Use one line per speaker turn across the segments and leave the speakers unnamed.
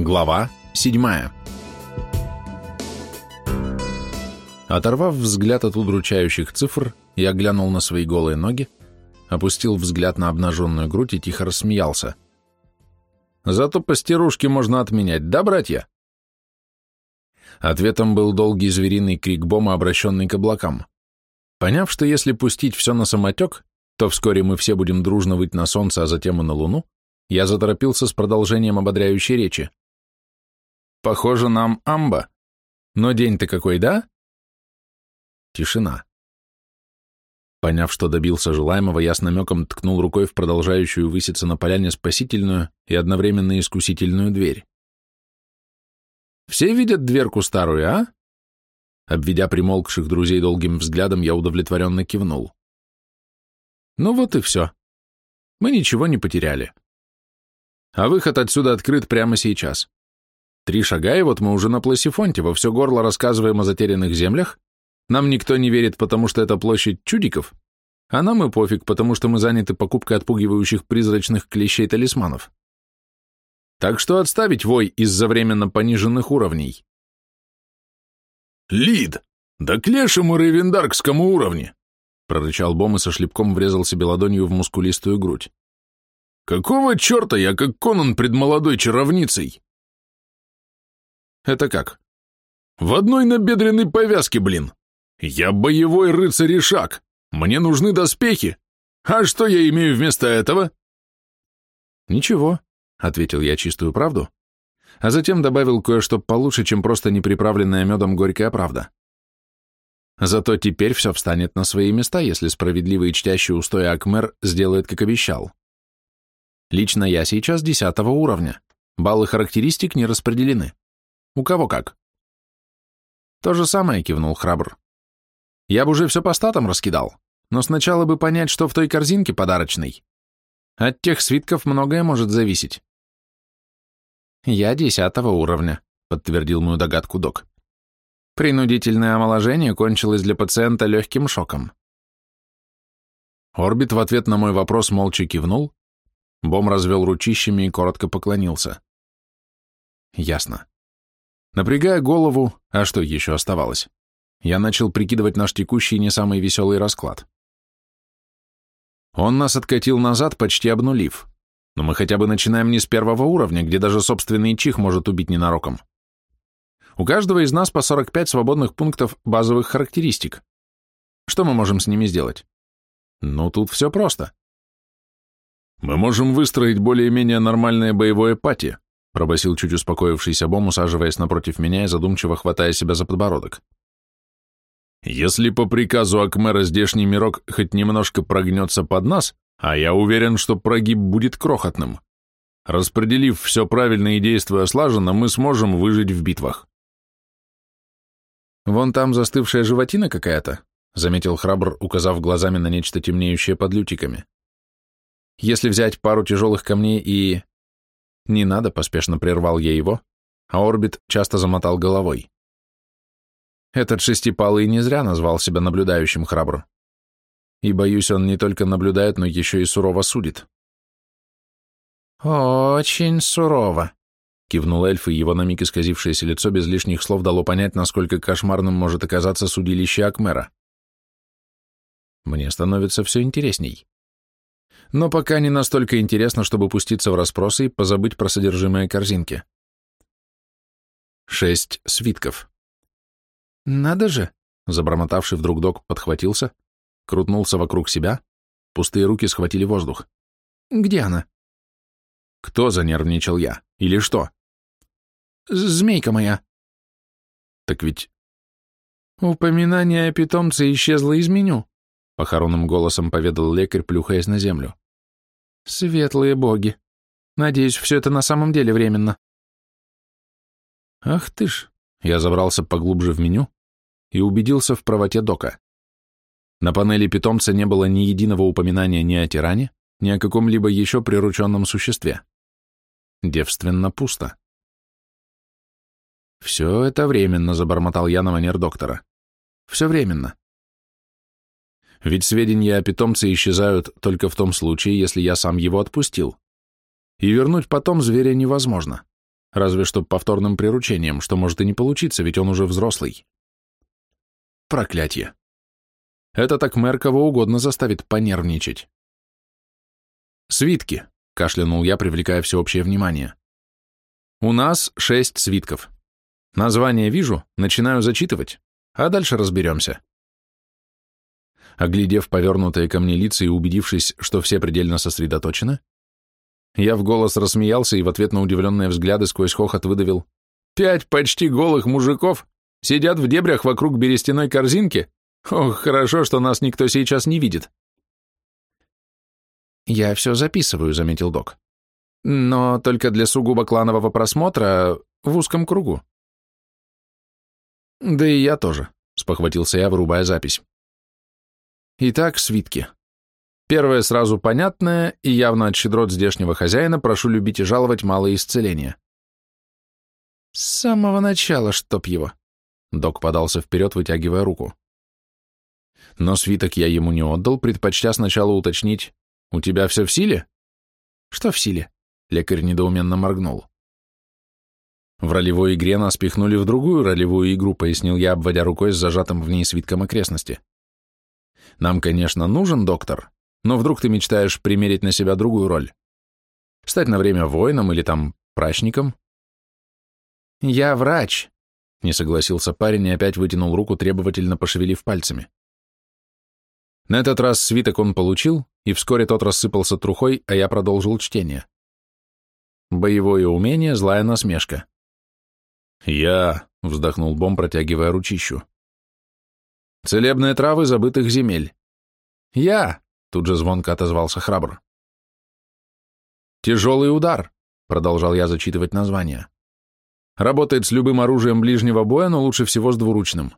Глава 7 Оторвав взгляд от удручающих цифр, я глянул на свои голые ноги, опустил взгляд на обнаженную грудь и тихо рассмеялся. «Зато постирушки можно отменять, да, братья?» Ответом был долгий звериный крик Бома, обращенный к облакам. Поняв, что если пустить все на самотек, то вскоре мы все будем дружно выть на солнце, а затем и на луну, я заторопился с продолжением ободряющей речи. «Похоже, нам амба. Но день-то какой, да?» Тишина. Поняв, что добился желаемого, я с намеком ткнул рукой в продолжающую выситься на поляне спасительную и одновременно искусительную дверь. «Все видят дверку старую, а?» Обведя примолкших друзей долгим взглядом, я удовлетворенно кивнул. «Ну вот и все. Мы ничего не потеряли. А выход отсюда открыт прямо сейчас. Три шага, и вот мы уже на Пласифонте, во все горло рассказываем о затерянных землях. Нам никто не верит, потому что это площадь чудиков, а нам и пофиг, потому что мы заняты покупкой отпугивающих призрачных клещей-талисманов. Так что отставить вой из-за временно пониженных уровней.
«Лид, да к лешему рейвендаркскому уровне!» прорычал Бом и со шлепком врезал себе ладонью в мускулистую грудь. Какого черта я как Конан пред молодой чаровницей?
Это как?
В одной набедренной повязке, блин. Я боевой рыцарь и шаг. Мне нужны доспехи. А что я имею вместо этого?
Ничего, ответил я чистую правду, а затем добавил кое-что получше, чем просто неприправленная медом горькая правда. Зато теперь все встанет на свои места, если справедливый и чтящий устои Акмер сделает, как обещал. Лично я сейчас десятого уровня. Баллы характеристик не распределены. У кого как? То же самое, кивнул храбр. Я бы уже все по статам раскидал, но сначала бы понять, что в той корзинке подарочной. От тех свитков многое может зависеть. Я десятого уровня, подтвердил мою догадку док. Принудительное омоложение кончилось для пациента легким шоком. Орбит в ответ на мой вопрос молча кивнул, Бом развел ручищами и коротко поклонился. Ясно. Напрягая голову, а что еще оставалось, я начал прикидывать наш текущий не самый веселый расклад. Он нас откатил назад, почти обнулив, но мы хотя бы начинаем не с первого уровня, где даже собственный чих может убить ненароком. У каждого из нас по 45 свободных пунктов базовых характеристик. Что мы можем с ними сделать? Ну, тут все просто.
«Мы можем выстроить более-менее нормальное боевое пати», пробасил чуть успокоившийся Бом, усаживаясь напротив меня и задумчиво хватая себя за подбородок. «Если по приказу Акмера здешний мирок хоть немножко прогнется под нас, а я уверен, что прогиб будет крохотным, распределив все правильно и действуя слаженно, мы сможем выжить в битвах».
«Вон там застывшая животина какая-то», заметил храбр, указав глазами на нечто темнеющее под лютиками. Если взять пару тяжелых камней и... Не надо, поспешно прервал я его, а Орбит часто замотал головой. Этот шестипалый не зря назвал себя наблюдающим храбр. И, боюсь, он не только наблюдает, но еще и сурово судит. «Очень сурово», — кивнул эльф, и его на миг исказившееся лицо без лишних слов дало понять, насколько кошмарным может оказаться судилище Акмера. Мне становится все интересней но пока не настолько интересно, чтобы пуститься в расспросы и позабыть про содержимое корзинки. Шесть свитков. «Надо же!» — забормотавший вдруг док подхватился, крутнулся вокруг себя, пустые руки схватили воздух. «Где она?» «Кто?» — занервничал я. «Или что?» «Змейка моя». «Так ведь...» «Упоминание о питомце исчезло из меню», — похоронным голосом поведал лекарь, плюхаясь на землю. Светлые боги. Надеюсь, все это на самом деле временно. Ах ты ж. Я забрался поглубже в меню и убедился в правоте дока. На панели питомца не было ни единого упоминания ни о тиране, ни о каком-либо еще прирученном существе. Девственно пусто. «Все это временно», — забормотал я на манер доктора. «Все временно. Ведь сведения о питомце исчезают только в том случае, если я сам его отпустил. И вернуть потом зверя невозможно. разве что повторным приручением, что может и не получиться, ведь он уже взрослый. Проклятье. Это так мэр кого угодно заставит понервничать. Свитки, кашлянул я, привлекая всеобщее внимание. У нас шесть свитков. Название вижу, начинаю зачитывать, а дальше разберемся. Оглядев повернутые ко мне лица и убедившись, что все предельно сосредоточены, я в голос рассмеялся и в ответ на удивленные взгляды сквозь хохот выдавил «Пять почти голых мужиков сидят в дебрях вокруг берестяной корзинки? Ох, хорошо, что нас никто сейчас не видит». «Я все записываю», — заметил док. «Но только для сугубо кланового просмотра в узком кругу». «Да и я тоже», — спохватился я, вырубая запись. «Итак, свитки. Первое сразу понятное и явно от щедрот здешнего хозяина прошу любить и жаловать малое исцеление. С самого начала, чтоб его. Док подался вперед, вытягивая руку. Но свиток я ему не отдал, предпочтя сначала уточнить, «У тебя все в силе?» «Что в силе?» Лекарь недоуменно моргнул. В ролевой игре нас пихнули в другую ролевую игру, пояснил я, обводя рукой с зажатым в ней свитком окрестности. Нам, конечно, нужен доктор, но вдруг ты мечтаешь примерить на себя другую роль? Стать на время воином или там прачником? Я врач, не согласился парень и опять вытянул руку, требовательно пошевелив пальцами. На этот раз свиток он получил, и вскоре тот рассыпался трухой, а я продолжил чтение. Боевое умение, злая насмешка. «Я», — вздохнул Бом, протягивая ручищу. «Целебные травы забытых земель». «Я», Тут же звонко отозвался храбр. «Тяжелый удар», — продолжал я зачитывать название. «Работает с любым оружием ближнего боя, но лучше всего с двуручным».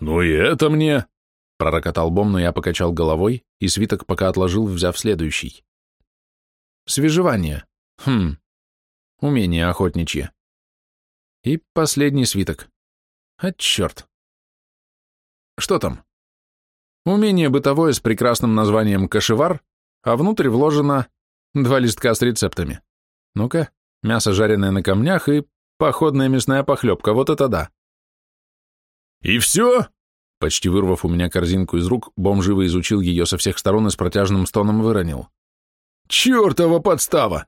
«Ну и это мне», —
пророкотал Бом, но я покачал головой, и свиток пока отложил, взяв следующий. «Свежевание. Хм. Умение охотничье. И последний свиток. А черт. Что там?» Умение бытовое с прекрасным названием «кашевар», а внутрь вложено два листка с рецептами. Ну-ка, мясо жареное на камнях и походная мясная похлебка, вот это да.
«И все?»
Почти вырвав у меня корзинку из рук, Бом живо изучил ее со всех сторон и с протяжным стоном выронил.
«Чертова подстава!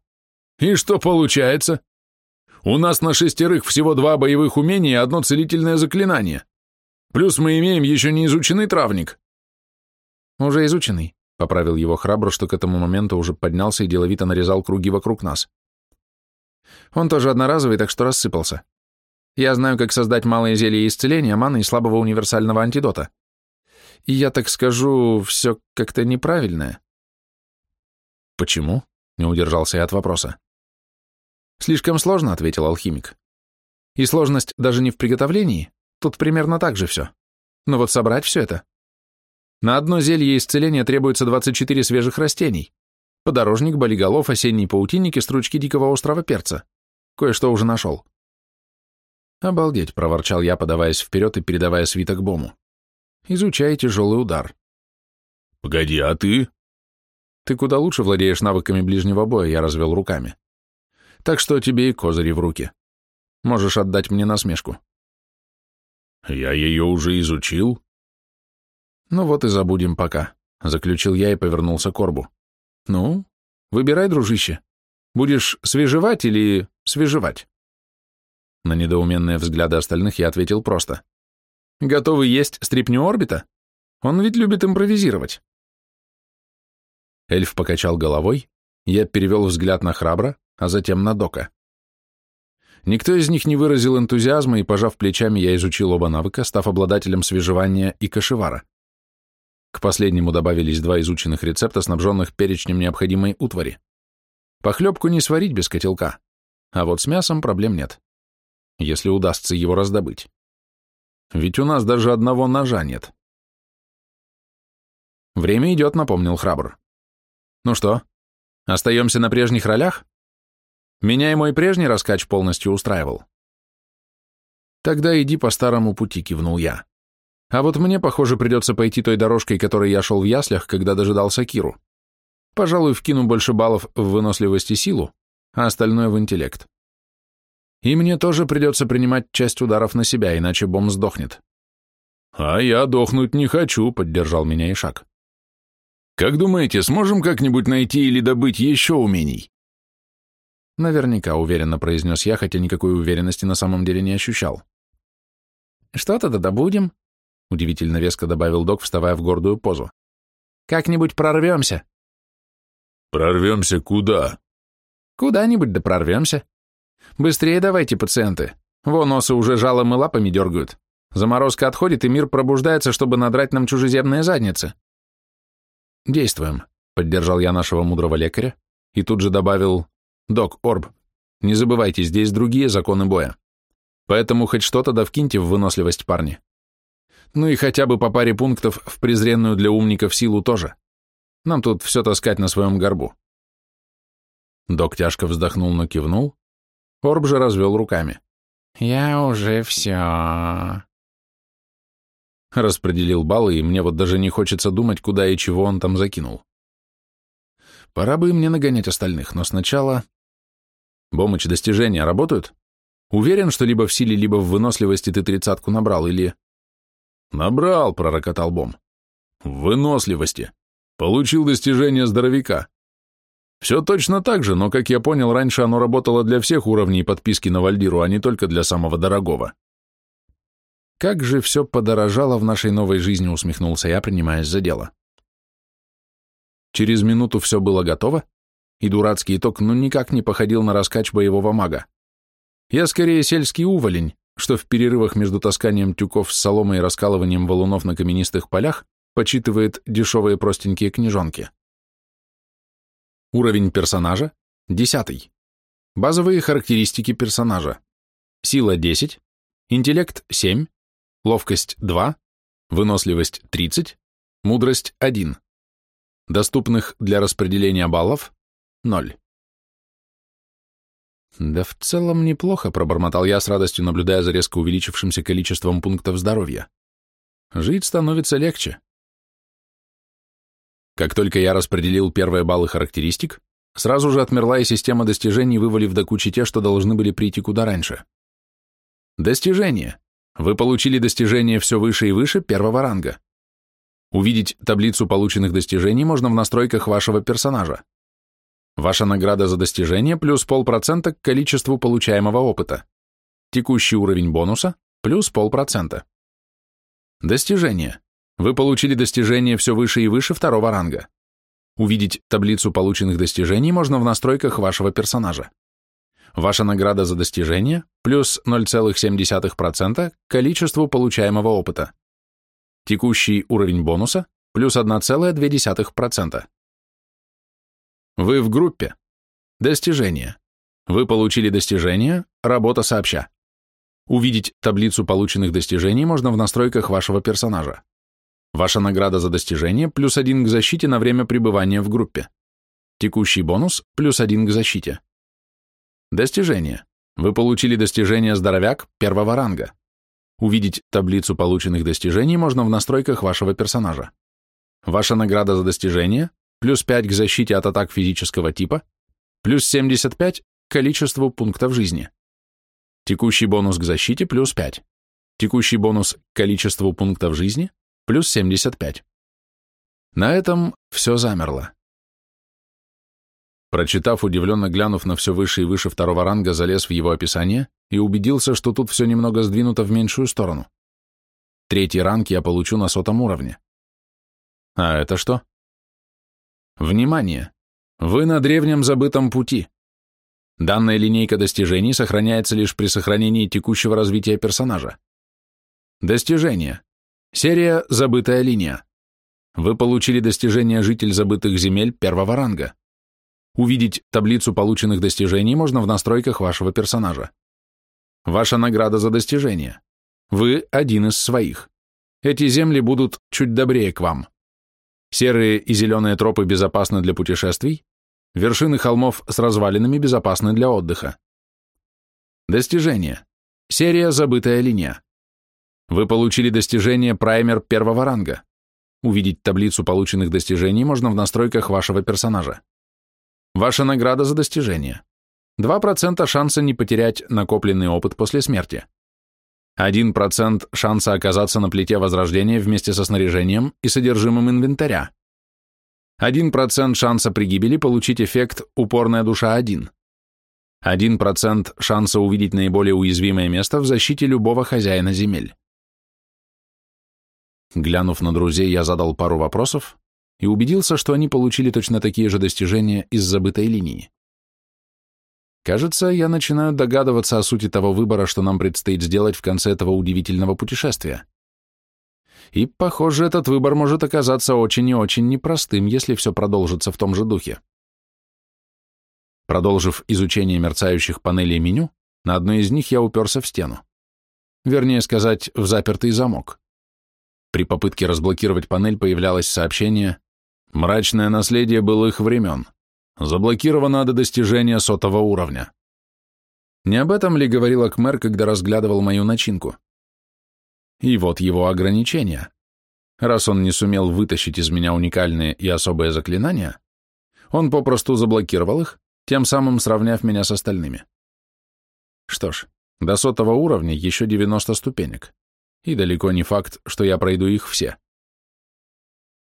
И что получается? У нас на шестерых всего два боевых умения и одно целительное заклинание. Плюс мы имеем еще не изученный травник.
«Уже изученный», — поправил его храбро, что к этому моменту уже поднялся и деловито нарезал круги вокруг нас. «Он тоже одноразовый, так что рассыпался. Я знаю, как создать малые зелья исцеления, маны и слабого универсального антидота. И я так скажу, все как-то неправильное».
«Почему?» — не удержался я от вопроса.
«Слишком сложно», — ответил алхимик. «И сложность даже не в приготовлении, тут примерно так же все. Но вот собрать все это на одно зелье исцеления требуется 24 свежих растений. Подорожник, болиголов, осенний паутинник и стручки дикого острого перца. Кое-что уже нашел. «Обалдеть», — проворчал я, подаваясь вперед и передавая свиток Бому. «Изучай тяжелый удар».
«Погоди, а ты?»
«Ты куда лучше владеешь навыками ближнего боя», — я развел руками. «Так что тебе и козыри в руки. Можешь отдать мне насмешку».
«Я ее уже изучил»,
«Ну вот и забудем пока», — заключил я и повернулся к Корбу. «Ну, выбирай, дружище. Будешь свежевать или свежевать?» На недоуменные взгляды остальных я ответил просто. «Готовы есть стрипню орбита? Он ведь любит импровизировать». Эльф покачал головой, я перевел взгляд на храбра, а затем на Дока. Никто из них не выразил энтузиазма, и, пожав плечами, я изучил оба навыка, став обладателем свежевания и кашевара. К последнему добавились два изученных рецепта, снабженных перечнем необходимой утвари. Похлебку не сварить без котелка, а вот с мясом проблем нет, если удастся его раздобыть. Ведь у нас даже одного ножа нет. Время идет, напомнил храбр. Ну что, остаемся на прежних ролях? Меня и мой прежний раскач полностью устраивал. Тогда иди по старому пути, кивнул я. А вот мне, похоже, придется пойти той дорожкой, которой я шел в яслях, когда дожидался Киру. Пожалуй, вкину больше баллов в выносливость и силу, а остальное в интеллект. И мне тоже придется принимать часть ударов на себя, иначе бомб сдохнет.
А я дохнуть не хочу, поддержал меня Ишак. Как думаете, сможем как-нибудь найти или добыть еще умений?
Наверняка уверенно произнес я, хотя никакой уверенности на самом деле не ощущал. Что-то да добудем, удивительно веско добавил док, вставая в гордую позу. Как-нибудь прорвемся.
Прорвемся куда?
Куда-нибудь да прорвемся. Быстрее давайте, пациенты. Вон носы уже жалом и лапами дергают. Заморозка отходит, и мир пробуждается, чтобы надрать нам чужеземные задницы. Действуем, поддержал я нашего мудрого лекаря и тут же добавил, док, Орб, не забывайте, здесь другие законы боя. Поэтому хоть что-то да вкиньте в выносливость парни. Ну и хотя бы по паре пунктов в презренную для умников силу тоже. Нам тут все таскать на своем горбу. Док тяжко вздохнул, но кивнул. Орб же развел руками. «Я уже все...» Распределил баллы, и мне вот даже не хочется думать, куда и чего он там закинул. Пора бы и мне нагонять остальных, но сначала... Бомыч, достижения работают? Уверен, что либо в силе, либо в выносливости ты тридцатку набрал, или...
Набрал, пророкотал Бом. В выносливости. Получил достижение здоровяка. Все точно так же, но, как я понял, раньше оно работало для всех уровней подписки на Вальдиру, а не только для самого дорогого.
Как же все подорожало в нашей новой жизни, усмехнулся я, принимаясь за дело. Через минуту все было готово, и дурацкий итог ну никак не походил на раскач боевого мага. Я скорее сельский уволень, что в перерывах между тасканием тюков с соломой и раскалыванием валунов на каменистых полях почитывает дешевые простенькие книжонки. Уровень персонажа – 10. Базовые характеристики персонажа. Сила – 10, интеллект – 7, ловкость 2, выносливость 30, мудрость 1. Доступных для распределения баллов 0. Да в целом неплохо, пробормотал я с радостью, наблюдая за резко увеличившимся количеством пунктов здоровья. Жить становится легче. Как только я распределил первые баллы характеристик, сразу же отмерла и система достижений, вывалив до кучи те, что должны были прийти куда раньше. Достижение. Вы получили достижения все выше и выше первого ранга. Увидеть таблицу полученных достижений можно в настройках вашего персонажа. Ваша награда за достижение плюс полпроцента к количеству получаемого опыта. Текущий уровень бонуса плюс полпроцента. Достижение. Вы получили достижение все выше и выше второго ранга. Увидеть таблицу полученных достижений можно в настройках вашего персонажа. Ваша награда за достижение плюс 0,7% к количеству получаемого опыта. Текущий уровень бонуса плюс 1,2%. Вы в группе. Достижение. Вы получили достижение, работа сообща. Увидеть таблицу полученных достижений можно в настройках вашего персонажа. Ваша награда за достижение плюс один к защите на время пребывания в группе. Текущий бонус плюс один к защите. Достижение. Вы получили достижение «Здоровяк» первого ранга. Увидеть таблицу полученных достижений можно в настройках вашего персонажа. Ваша награда за достижение – плюс 5 к защите от атак физического типа, плюс 75 к количеству пунктов жизни. Текущий бонус к защите – плюс 5. Текущий бонус к количеству пунктов жизни – плюс 75. На этом все замерло. Прочитав, удивленно глянув на все выше и выше второго ранга, залез в его описание и убедился, что тут все немного сдвинуто в меньшую сторону. Третий ранг я получу на сотом уровне. А это что? Внимание! Вы на древнем забытом пути. Данная линейка достижений сохраняется лишь при сохранении текущего развития персонажа. Достижение. Серия «Забытая линия». Вы получили достижение «Житель забытых земель» первого ранга. Увидеть таблицу полученных достижений можно в настройках вашего персонажа. Ваша награда за достижение. Вы один из своих. Эти земли будут чуть добрее к вам. Серые и зеленые тропы безопасны для путешествий, вершины холмов с развалинами безопасны для отдыха. Достижение. Серия «Забытая линия». Вы получили достижение «Праймер» первого ранга. Увидеть таблицу полученных достижений можно в настройках вашего персонажа. Ваша награда за достижение. 2% шанса не потерять накопленный опыт после смерти. 1% шанса оказаться на плите возрождения вместе со снаряжением и содержимым инвентаря. 1% шанса при гибели получить эффект «Упорная душа 1». 1% шанса увидеть наиболее уязвимое место в защите любого хозяина земель. Глянув на друзей, я задал пару вопросов и убедился, что они получили точно такие же достижения из забытой линии. Кажется, я начинаю догадываться о сути того выбора, что нам предстоит сделать в конце этого удивительного путешествия. И, похоже, этот выбор может оказаться очень и очень непростым, если все продолжится в том же духе. Продолжив изучение мерцающих панелей меню, на одной из них я уперся в стену. Вернее сказать, в запертый замок. При попытке разблокировать панель появлялось сообщение «Мрачное наследие былых времен. Заблокировано до достижения сотого уровня». Не об этом ли говорил Акмер, когда разглядывал мою начинку? И вот его ограничения. Раз он не сумел вытащить из меня уникальные и особые заклинания, он попросту заблокировал их, тем самым сравняв меня с остальными. Что ж, до сотого уровня еще 90 ступенек, и далеко не факт, что я пройду их все.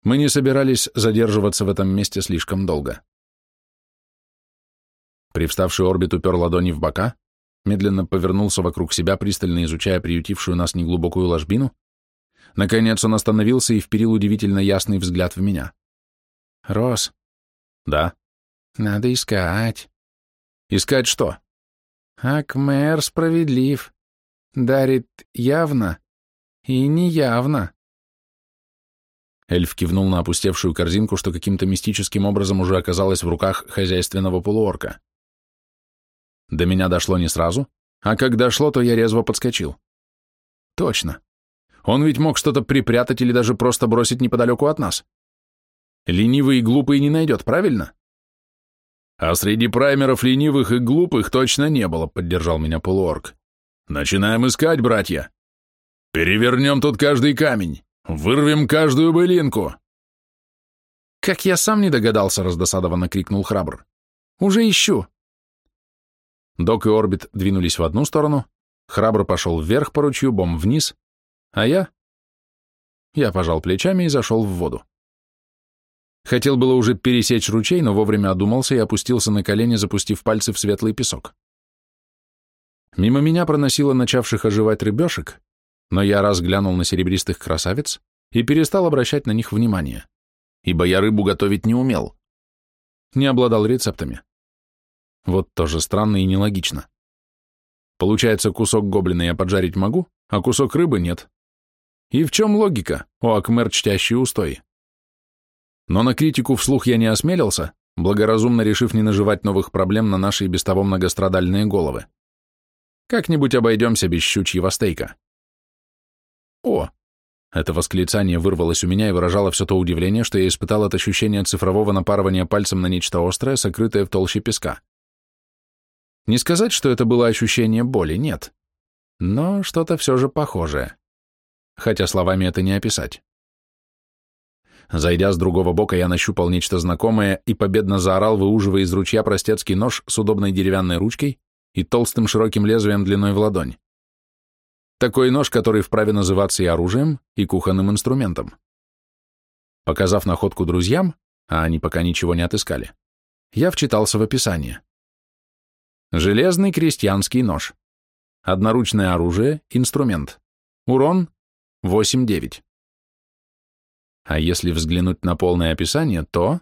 Мы не собирались задерживаться в этом месте слишком долго. Привставший орбит упер ладони в бока, медленно повернулся вокруг себя, пристально изучая приютившую нас неглубокую ложбину. Наконец он остановился и вперил удивительно ясный взгляд в меня. «Рос». «Да». «Надо искать». «Искать что?» «Акмер справедлив. Дарит явно и неявно». Эльф кивнул на опустевшую корзинку, что каким-то мистическим образом уже оказалась в руках хозяйственного полуорка. До меня дошло не сразу, а как дошло, то я резво подскочил. Точно. Он ведь мог что-то припрятать или даже просто бросить неподалеку от нас. Ленивый и глупый не найдет, правильно? А среди праймеров ленивых и глупых точно не было, поддержал меня полуорг. Начинаем искать, братья. Перевернем тут каждый камень, вырвем каждую былинку. Как я сам не догадался, раздосадованно крикнул храбр. Уже ищу. Док и Орбит двинулись в одну сторону, храбро пошел вверх по ручью, бом вниз, а я... Я пожал плечами и зашел в воду. Хотел было уже пересечь ручей, но вовремя одумался и опустился на колени, запустив пальцы в светлый песок. Мимо меня проносило начавших оживать рыбешек, но я раз глянул на серебристых красавиц и перестал обращать на них внимание, ибо я рыбу готовить не умел. Не обладал рецептами. Вот тоже странно и нелогично. Получается, кусок гоблина я поджарить могу, а кусок рыбы нет. И в чем логика, о Акмер чтящий устой? Но на критику вслух я не осмелился, благоразумно решив не наживать новых проблем на наши без того многострадальные головы. Как-нибудь обойдемся без щучьего стейка. О! Это восклицание вырвалось у меня и выражало все то удивление, что я испытал от ощущения цифрового напарывания пальцем на нечто острое, сокрытое в толще песка. Не сказать, что это было ощущение боли, нет. Но что-то все же похожее. Хотя словами это не описать. Зайдя с другого бока, я нащупал нечто знакомое и победно заорал, выуживая из ручья простецкий нож с удобной деревянной ручкой и толстым широким лезвием длиной в ладонь. Такой нож, который вправе называться и оружием, и кухонным инструментом. Показав находку друзьям, а они пока ничего не отыскали, я вчитался в описание. Железный крестьянский нож. Одноручное оружие, инструмент. Урон 8-9. А если взглянуть на полное описание, то...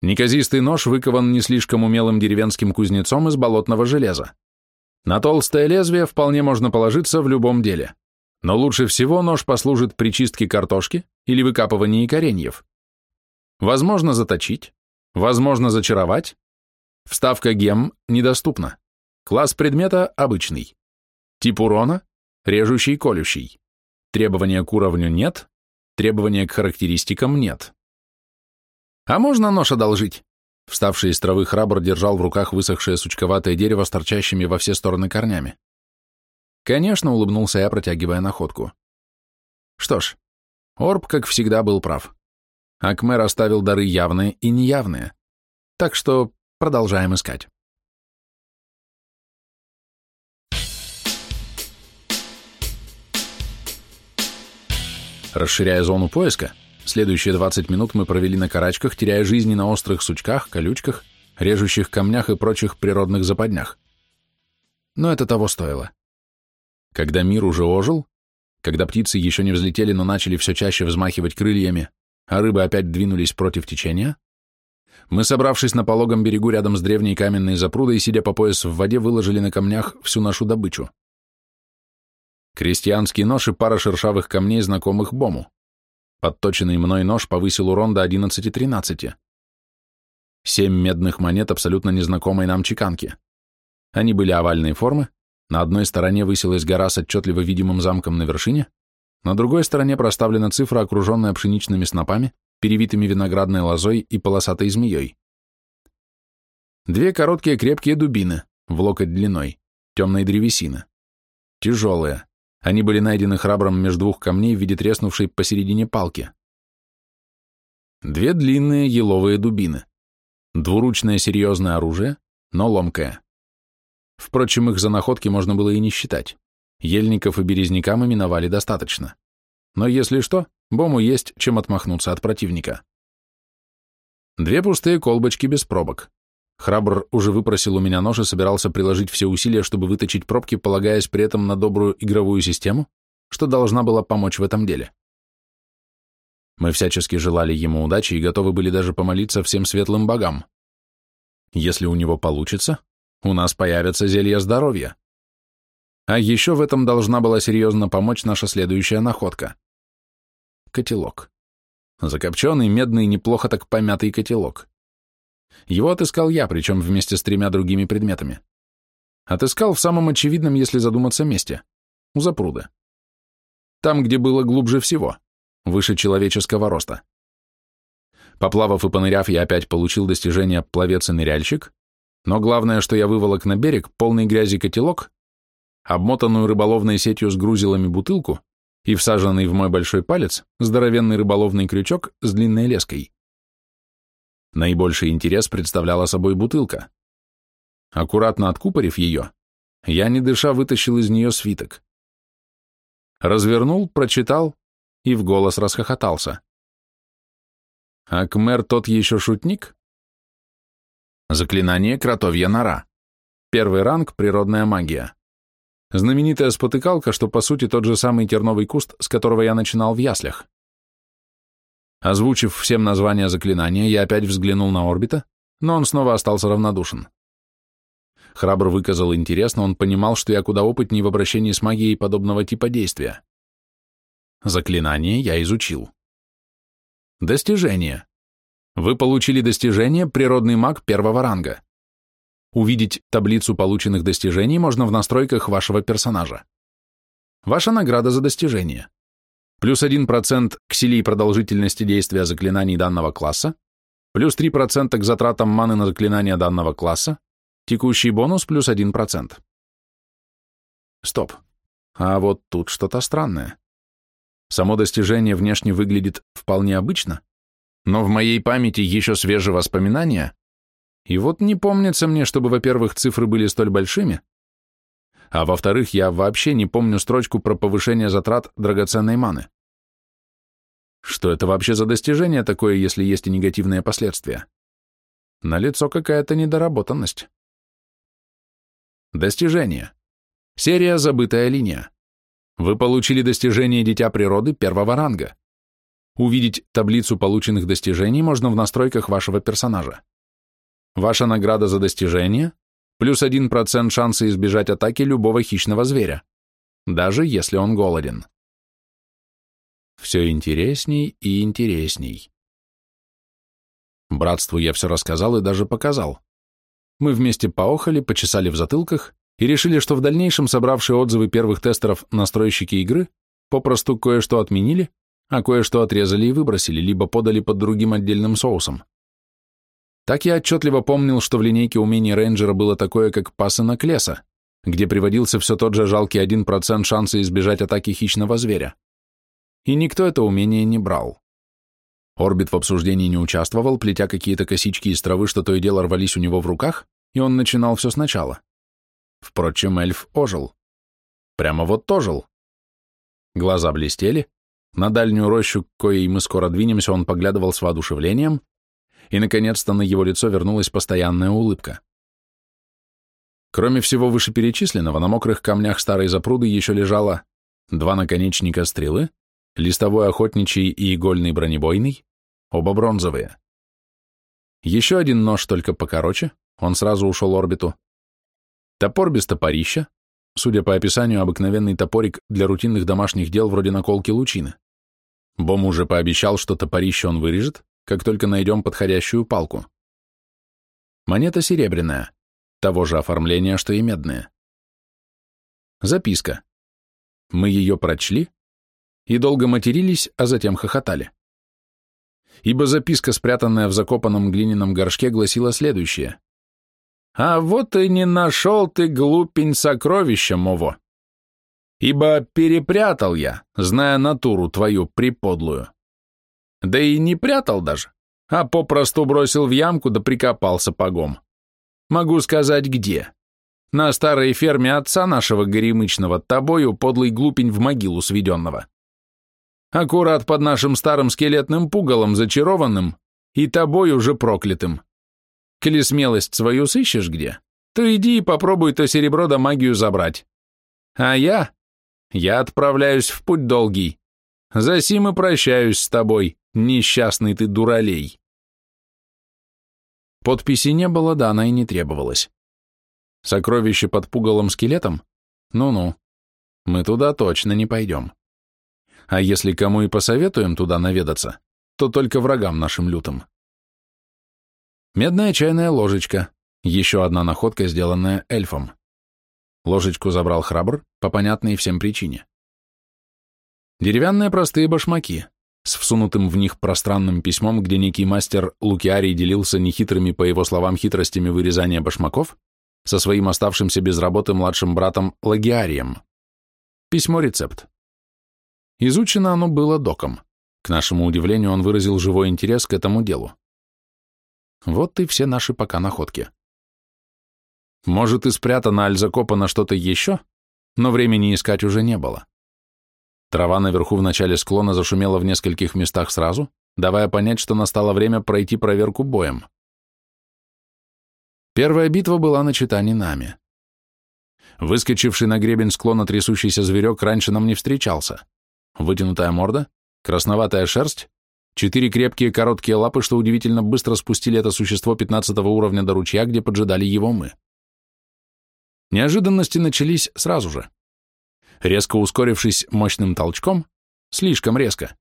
Неказистый нож выкован не слишком умелым деревенским кузнецом из болотного железа. На толстое лезвие вполне можно положиться в любом деле. Но лучше всего нож послужит при чистке картошки или выкапывании кореньев. Возможно заточить, возможно зачаровать, Вставка гем недоступна. Класс предмета обычный. Тип урона – режущий, колющий. Требования к уровню нет, требования к характеристикам нет. А можно нож одолжить? Вставший из травы храбр держал в руках высохшее сучковатое дерево с торчащими во все стороны корнями. Конечно, улыбнулся я, протягивая находку. Что ж, Орб, как всегда, был прав. Акмер оставил дары явные и неявные. Так что Продолжаем искать. Расширяя зону поиска, следующие 20 минут мы провели на карачках, теряя жизни на острых сучках, колючках, режущих камнях и прочих природных западнях. Но это того стоило. Когда мир уже ожил, когда птицы еще не взлетели, но начали все чаще взмахивать крыльями, а рыбы опять двинулись против течения, мы, собравшись на пологом берегу рядом с древней каменной запрудой, сидя по пояс в воде, выложили на камнях всю нашу добычу. Крестьянский нож и пара шершавых камней, знакомых Бому. Подточенный мной нож повысил урон до 11-13. Семь медных монет абсолютно незнакомой нам чеканки. Они были овальной формы, на одной стороне высилась гора с отчетливо видимым замком на вершине, на другой стороне проставлена цифра, окруженная пшеничными снопами, перевитыми виноградной лозой и полосатой змеей. Две короткие крепкие дубины, в локоть длиной, темной древесины. Тяжелые. Они были найдены храбром между двух камней в виде треснувшей посередине палки. Две длинные еловые дубины. Двуручное серьезное оружие, но ломкое. Впрочем, их за находки можно было и не считать. Ельников и березняка мы миновали достаточно. Но если что, Бому есть чем отмахнуться от противника. Две пустые колбочки без пробок. Храбр уже выпросил у меня нож и собирался приложить все усилия, чтобы выточить пробки, полагаясь при этом на добрую игровую систему, что должна была помочь в этом деле. Мы всячески желали ему удачи и готовы были даже помолиться всем светлым богам. Если у него получится, у нас появятся зелья здоровья. А еще в этом должна была серьезно помочь наша следующая находка. Котелок. Закопченный, медный, неплохо так помятый котелок. Его отыскал я, причем вместе с тремя другими предметами. Отыскал в самом очевидном, если задуматься, месте. У запруда. Там, где было глубже всего, выше человеческого роста. Поплавав и поныряв, я опять получил достижение пловец и ныряльщик, но главное, что я выволок на берег, полный грязи котелок, обмотанную рыболовной сетью с грузилами бутылку и всаженный в мой большой палец здоровенный рыболовный крючок с длинной леской. Наибольший интерес представляла собой бутылка. Аккуратно откупорив ее, я, не дыша, вытащил из нее свиток. Развернул, прочитал и в голос расхохотался. Акмер тот еще шутник? Заклинание «Кротовья нора». Первый ранг – природная магия. Знаменитая спотыкалка, что по сути тот же самый терновый куст, с которого я начинал в яслях. Озвучив всем название заклинания, я опять взглянул на орбита, но он снова остался равнодушен. Храбр выказал интерес, но он понимал, что я куда опытнее в обращении с магией подобного типа действия. Заклинание я изучил. Достижение. Вы получили достижение «Природный маг первого ранга». Увидеть таблицу полученных достижений можно в настройках вашего персонажа. Ваша награда за достижение. Плюс 1% к силе и продолжительности действия заклинаний данного класса, плюс 3% к затратам маны на заклинания данного класса, текущий бонус плюс 1%. Стоп. А вот тут что-то странное. Само достижение внешне выглядит вполне обычно, но в моей памяти еще свежие воспоминания, и вот не помнится мне, чтобы, во-первых, цифры были столь большими, а во-вторых, я вообще не помню строчку про повышение затрат драгоценной маны. Что это вообще за достижение такое, если есть и негативные последствия? Налицо какая-то недоработанность. Достижение. Серия «Забытая линия». Вы получили достижение Дитя природы первого ранга. Увидеть таблицу полученных достижений можно в настройках вашего персонажа. Ваша награда за достижение – плюс 1% шанса избежать атаки любого хищного зверя, даже если он голоден. Все интересней и интересней. Братству я все рассказал и даже показал. Мы вместе поохали, почесали в затылках и решили, что в дальнейшем собравшие отзывы первых тестеров настройщики игры попросту кое-что отменили а кое-что отрезали и выбросили, либо подали под другим отдельным соусом. Так я отчетливо помнил, что в линейке умений рейнджера было такое, как пасынок леса, где приводился все тот же жалкий 1% шанса избежать атаки хищного зверя. И никто это умение не брал. Орбит в обсуждении не участвовал, плетя какие-то косички из травы, что то и дело рвались у него в руках, и он начинал все сначала. Впрочем, эльф ожил. Прямо вот ожил. Глаза блестели, На дальнюю рощу, к коей мы скоро двинемся, он поглядывал с воодушевлением, и, наконец-то, на его лицо вернулась постоянная улыбка. Кроме всего вышеперечисленного, на мокрых камнях старой запруды еще лежало два наконечника стрелы, листовой охотничий и игольный бронебойный, оба бронзовые. Еще один нож, только покороче, он сразу ушел орбиту. Топор без топорища, судя по описанию, обыкновенный топорик для рутинных домашних дел вроде наколки лучины. Бом уже пообещал, что топорище он вырежет, как только найдем подходящую палку. Монета серебряная, того же оформления, что и медные. Записка. Мы ее прочли и долго матерились, а затем хохотали. Ибо записка, спрятанная в закопанном глиняном горшке, гласила следующее. «А вот и не нашел ты, глупень, сокровища мово, ибо перепрятал я, зная натуру твою приподлую. Да и не прятал даже, а попросту бросил в ямку да прикопал сапогом. Могу сказать, где. На старой ферме отца нашего горемычного, тобою, подлый глупень в могилу сведенного. Аккурат под нашим старым скелетным пугалом зачарованным и тобой уже проклятым. Коли смелость свою сыщешь где, то иди и попробуй то серебро да магию забрать. А я? Я отправляюсь в путь долгий. Засим и прощаюсь с тобой, несчастный ты дуралей. Подписи не было, да она и не требовалась. Сокровище под пугалом скелетом? Ну-ну, мы туда точно не пойдем. А если кому и посоветуем туда наведаться, то только врагам нашим лютым. Медная чайная ложечка, еще одна находка, сделанная эльфом. Ложечку забрал храбр, по понятной всем причине. Деревянные простые башмаки, с всунутым в них пространным письмом, где некий мастер Лукиарий делился нехитрыми, по его словам, хитростями вырезания башмаков со своим оставшимся без работы младшим братом Лагиарием. Письмо-рецепт. Изучено оно было доком. К нашему удивлению, он выразил живой интерес к этому делу. Вот и все наши пока находки. Может, и спрятано аль закопано что-то еще, но времени искать уже не было. Трава наверху в начале склона зашумела в нескольких местах сразу, давая понять, что настало время пройти проверку боем. Первая битва была начата не нами. Выскочивший на гребень склона трясущийся зверек раньше нам не встречался. Вытянутая морда, красноватая шерсть, четыре крепкие короткие лапы, что удивительно быстро спустили это существо 15 уровня до ручья, где поджидали его мы. Неожиданности начались сразу же резко ускорившись мощным толчком, слишком резко.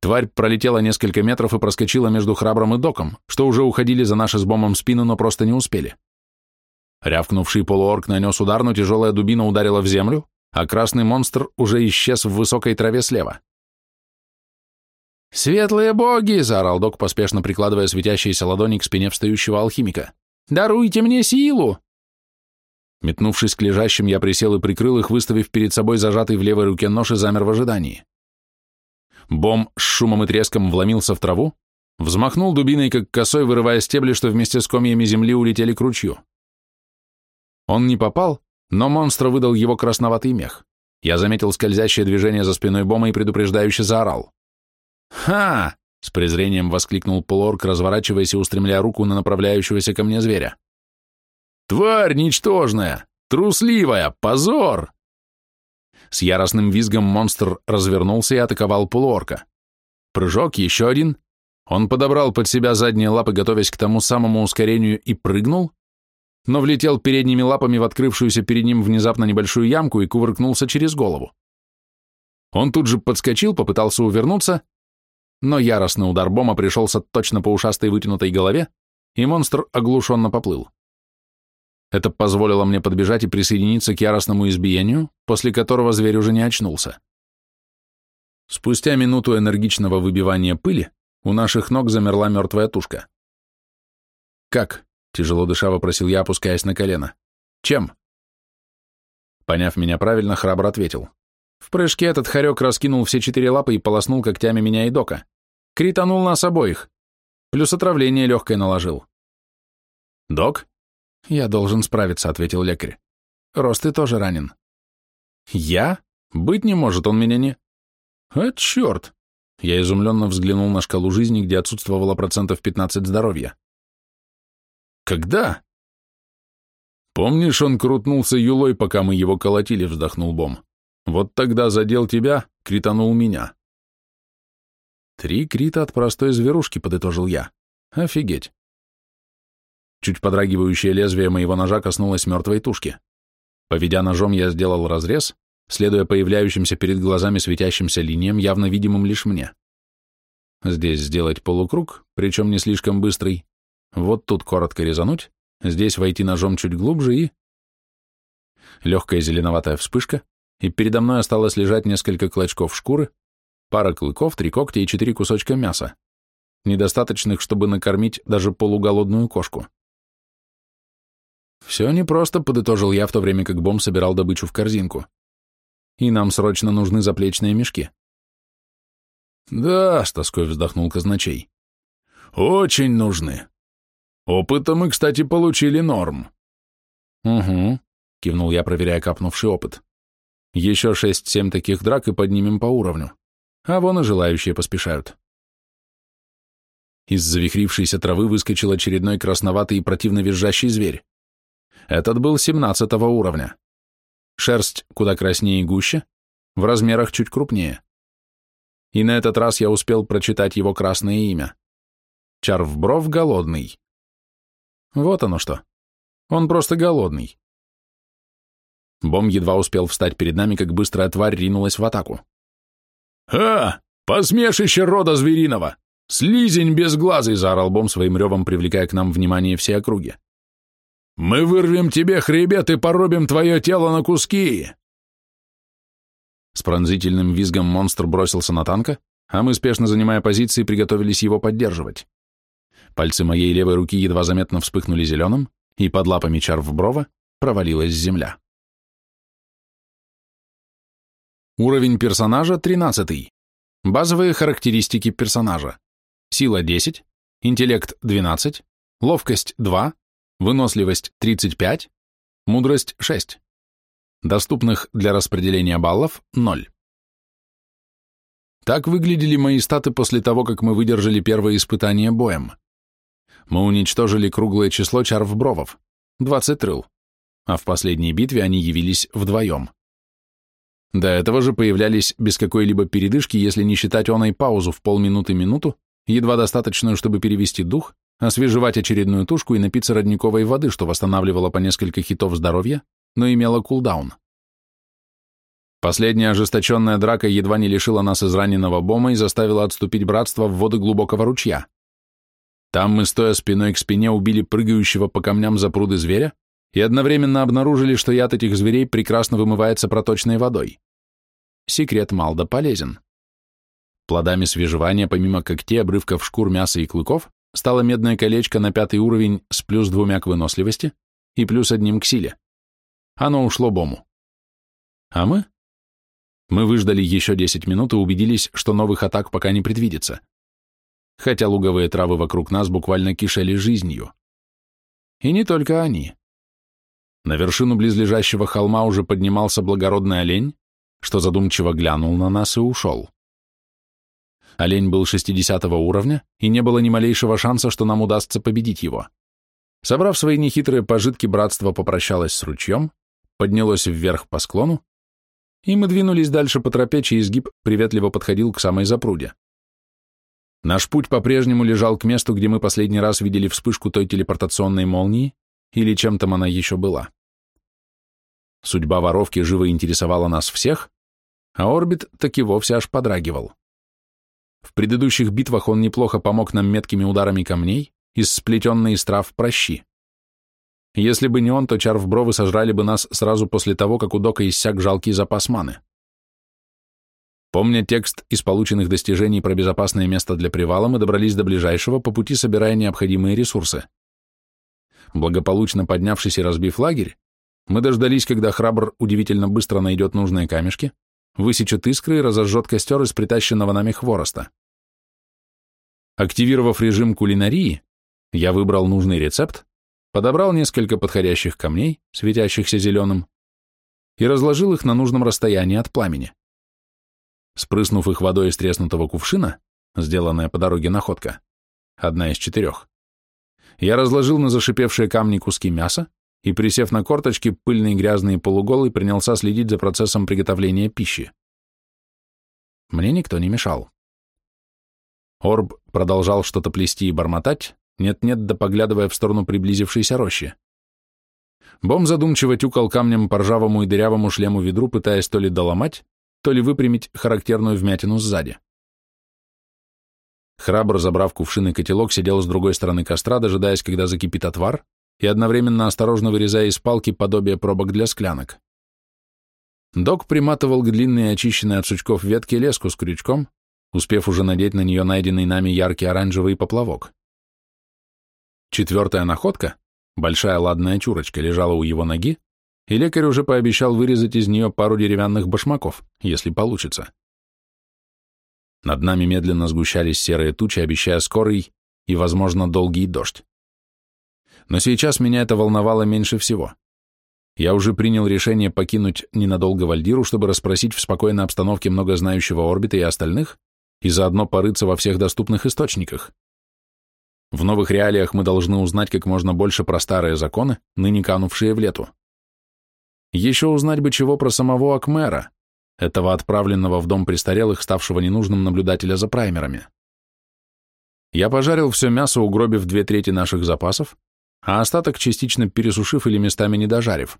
Тварь пролетела несколько метров и проскочила между храбром и доком, что уже уходили за наши с бомбом спину, но просто не успели. Рявкнувший полуорк нанес удар, но тяжелая дубина ударила в землю, а красный монстр уже исчез в высокой траве слева. «Светлые боги!» — заорал док, поспешно прикладывая светящиеся ладони к спине встающего алхимика. «Даруйте мне силу!» Метнувшись к лежащим, я присел и прикрыл их, выставив перед собой зажатый в левой руке нож и замер в ожидании. Бом с шумом и треском вломился в траву, взмахнул дубиной, как косой, вырывая стебли, что вместе с комьями земли улетели к ручью. Он не попал, но монстр выдал его красноватый мех. Я заметил скользящее движение за спиной Бома и предупреждающе заорал. «Ха!» — с презрением воскликнул полуорк, разворачиваясь и устремляя руку на направляющегося ко мне зверя. «Тварь ничтожная! Трусливая! Позор!» С яростным визгом монстр развернулся и атаковал полуорка. Прыжок, еще один. Он подобрал под себя задние лапы, готовясь к тому самому ускорению, и прыгнул, но влетел передними лапами в открывшуюся перед ним внезапно небольшую ямку и кувыркнулся через голову. Он тут же подскочил, попытался увернуться, но яростный удар бома пришелся точно по ушастой вытянутой голове, и монстр оглушенно поплыл. Это позволило мне подбежать и присоединиться к яростному избиению, после которого зверь уже не очнулся. Спустя минуту энергичного выбивания пыли у наших ног замерла мертвая тушка. «Как?» — тяжело дыша вопросил я, опускаясь на колено. «Чем?» Поняв меня правильно, храбро ответил. В прыжке этот хорек раскинул все четыре лапы и полоснул когтями меня и Дока. Кританул нас обоих. Плюс отравление легкое наложил. «Док?» «Я должен справиться», — ответил лекарь. «Рост, ты тоже ранен». «Я? Быть не может, он меня не...» А черт! Я изумленно взглянул на шкалу жизни, где отсутствовало процентов 15 здоровья. Когда? Помнишь, он крутнулся юлой, пока мы его колотили, вздохнул Бом. Вот тогда задел тебя, кританул меня. Три крита от простой зверушки, подытожил я. Офигеть. Чуть подрагивающее лезвие моего ножа коснулось мертвой тушки. Поведя ножом, я сделал разрез, следуя появляющимся перед глазами светящимся линиям, явно видимым лишь мне. Здесь сделать полукруг, причем не слишком быстрый. Вот тут коротко резануть, здесь войти ножом чуть глубже и... Легкая зеленоватая вспышка, и передо мной осталось лежать несколько клочков шкуры, пара клыков, три когтя и четыре кусочка мяса, недостаточных, чтобы накормить даже полуголодную кошку. Все непросто, подытожил я, в то время как Бом собирал добычу в корзинку. И нам срочно нужны заплечные мешки. Да, с тоской вздохнул казначей. Очень нужны. Опыта мы, кстати, получили норм. Угу, кивнул я, проверяя капнувший опыт. Еще шесть-семь таких драк и поднимем по уровню. А вон и желающие поспешают. Из завихрившейся травы выскочил очередной красноватый и противно визжащий зверь. Этот был семнадцатого уровня. Шерсть куда краснее и гуще, в размерах чуть крупнее. И на этот раз я успел прочитать его красное имя. Чарвбров голодный. Вот оно что. Он просто голодный. Бом едва успел встать перед нами, как быстрая тварь ринулась в атаку. «А, посмешище рода звериного! Слизень безглазый!» — заорал Бом своим ревом, привлекая к нам внимание все округи. Мы вырвем тебе хребет и поробим твое тело на куски!» С пронзительным визгом монстр бросился на танка, а мы, спешно занимая позиции, приготовились его поддерживать. Пальцы моей левой руки едва заметно вспыхнули зеленым, и под лапами Чарвброва провалилась земля. Уровень персонажа 13. Базовые характеристики персонажа. Сила 10, интеллект 12, ловкость 2, выносливость 35, мудрость 6. Доступных для распределения баллов 0. Так выглядели мои статы после того, как мы выдержали первое испытание боем. Мы уничтожили круглое число чарвбровов, 20 трыл, а в последней битве они явились вдвоем. До этого же появлялись без какой-либо передышки, если не считать оной паузу в полминуты-минуту, едва достаточную, чтобы перевести дух, освежевать очередную тушку и напиться родниковой воды, что восстанавливало по несколько хитов здоровья, но имело кулдаун. Последняя ожесточенная драка едва не лишила нас израненного бома и заставила отступить братство в воды глубокого ручья. Там мы, стоя спиной к спине, убили прыгающего по камням за пруды зверя и одновременно обнаружили, что яд этих зверей прекрасно вымывается проточной водой. Секрет Малда полезен. Плодами свежевания, помимо когтей, обрывков шкур, мяса и клыков, стало медное колечко на пятый уровень с плюс двумя к выносливости и плюс одним к силе. Оно ушло Бому. А мы? Мы выждали еще 10 минут и убедились, что новых атак пока не предвидится. Хотя луговые травы вокруг нас буквально кишели жизнью. И не только они. На вершину близлежащего холма уже поднимался благородный олень, что задумчиво глянул на нас и ушел. Олень был 60 уровня, и не было ни малейшего шанса, что нам удастся победить его. Собрав свои нехитрые пожитки, братство попрощалось с ручьем, поднялось вверх по склону, и мы двинулись дальше по тропе, чей изгиб приветливо подходил к самой запруде. Наш путь по-прежнему лежал к месту, где мы последний раз видели вспышку той телепортационной молнии, или чем там она еще была. Судьба воровки живо интересовала нас всех, а орбит таки вовсе аж подрагивал. В предыдущих битвах он неплохо помог нам меткими ударами камней из сплетенной из трав прощи. Если бы не он, то чарвбровы сожрали бы нас сразу после того, как у Дока иссяк жалкий запас маны. Помня текст из полученных достижений про безопасное место для привала, мы добрались до ближайшего, по пути собирая необходимые ресурсы. Благополучно поднявшись и разбив лагерь, мы дождались, когда храбр удивительно быстро найдет нужные камешки, высечет искры и разожжет костер из притащенного нами хвороста. Активировав режим кулинарии, я выбрал нужный рецепт, подобрал несколько подходящих камней, светящихся зеленым, и разложил их на нужном расстоянии от пламени. Спрыснув их водой из треснутого кувшина, сделанная по дороге находка, одна из четырех, я разложил на зашипевшие камни куски мяса и, присев на корточки, пыльный, грязный и полуголый, принялся следить за процессом приготовления пищи. Мне никто не мешал. Орб продолжал что-то плести и бормотать, нет-нет, да поглядывая в сторону приблизившейся рощи. Бом задумчиво тюкал камнем по ржавому и дырявому шлему ведру, пытаясь то ли доломать, то ли выпрямить характерную вмятину сзади. Храбр, забрав кувшин и котелок, сидел с другой стороны костра, дожидаясь, когда закипит отвар, и одновременно осторожно вырезая из палки подобие пробок для склянок. Док приматывал к длинной очищенной от сучков ветке леску с крючком, успев уже надеть на нее найденный нами яркий оранжевый поплавок. Четвертая находка, большая ладная чурочка, лежала у его ноги, и лекарь уже пообещал вырезать из нее пару деревянных башмаков, если получится. Над нами медленно сгущались серые тучи, обещая скорый и, возможно, долгий дождь. Но сейчас меня это волновало меньше всего. Я уже принял решение покинуть ненадолго Вальдиру, чтобы расспросить в спокойной обстановке многознающего орбита и остальных, и заодно порыться во всех доступных источниках. В новых реалиях мы должны узнать как можно больше про старые законы, ныне канувшие в лету. Еще узнать бы чего про самого Акмера, этого отправленного в дом престарелых, ставшего ненужным наблюдателя за праймерами. Я пожарил все мясо, угробив две трети наших запасов, а остаток частично пересушив или местами не дожарив.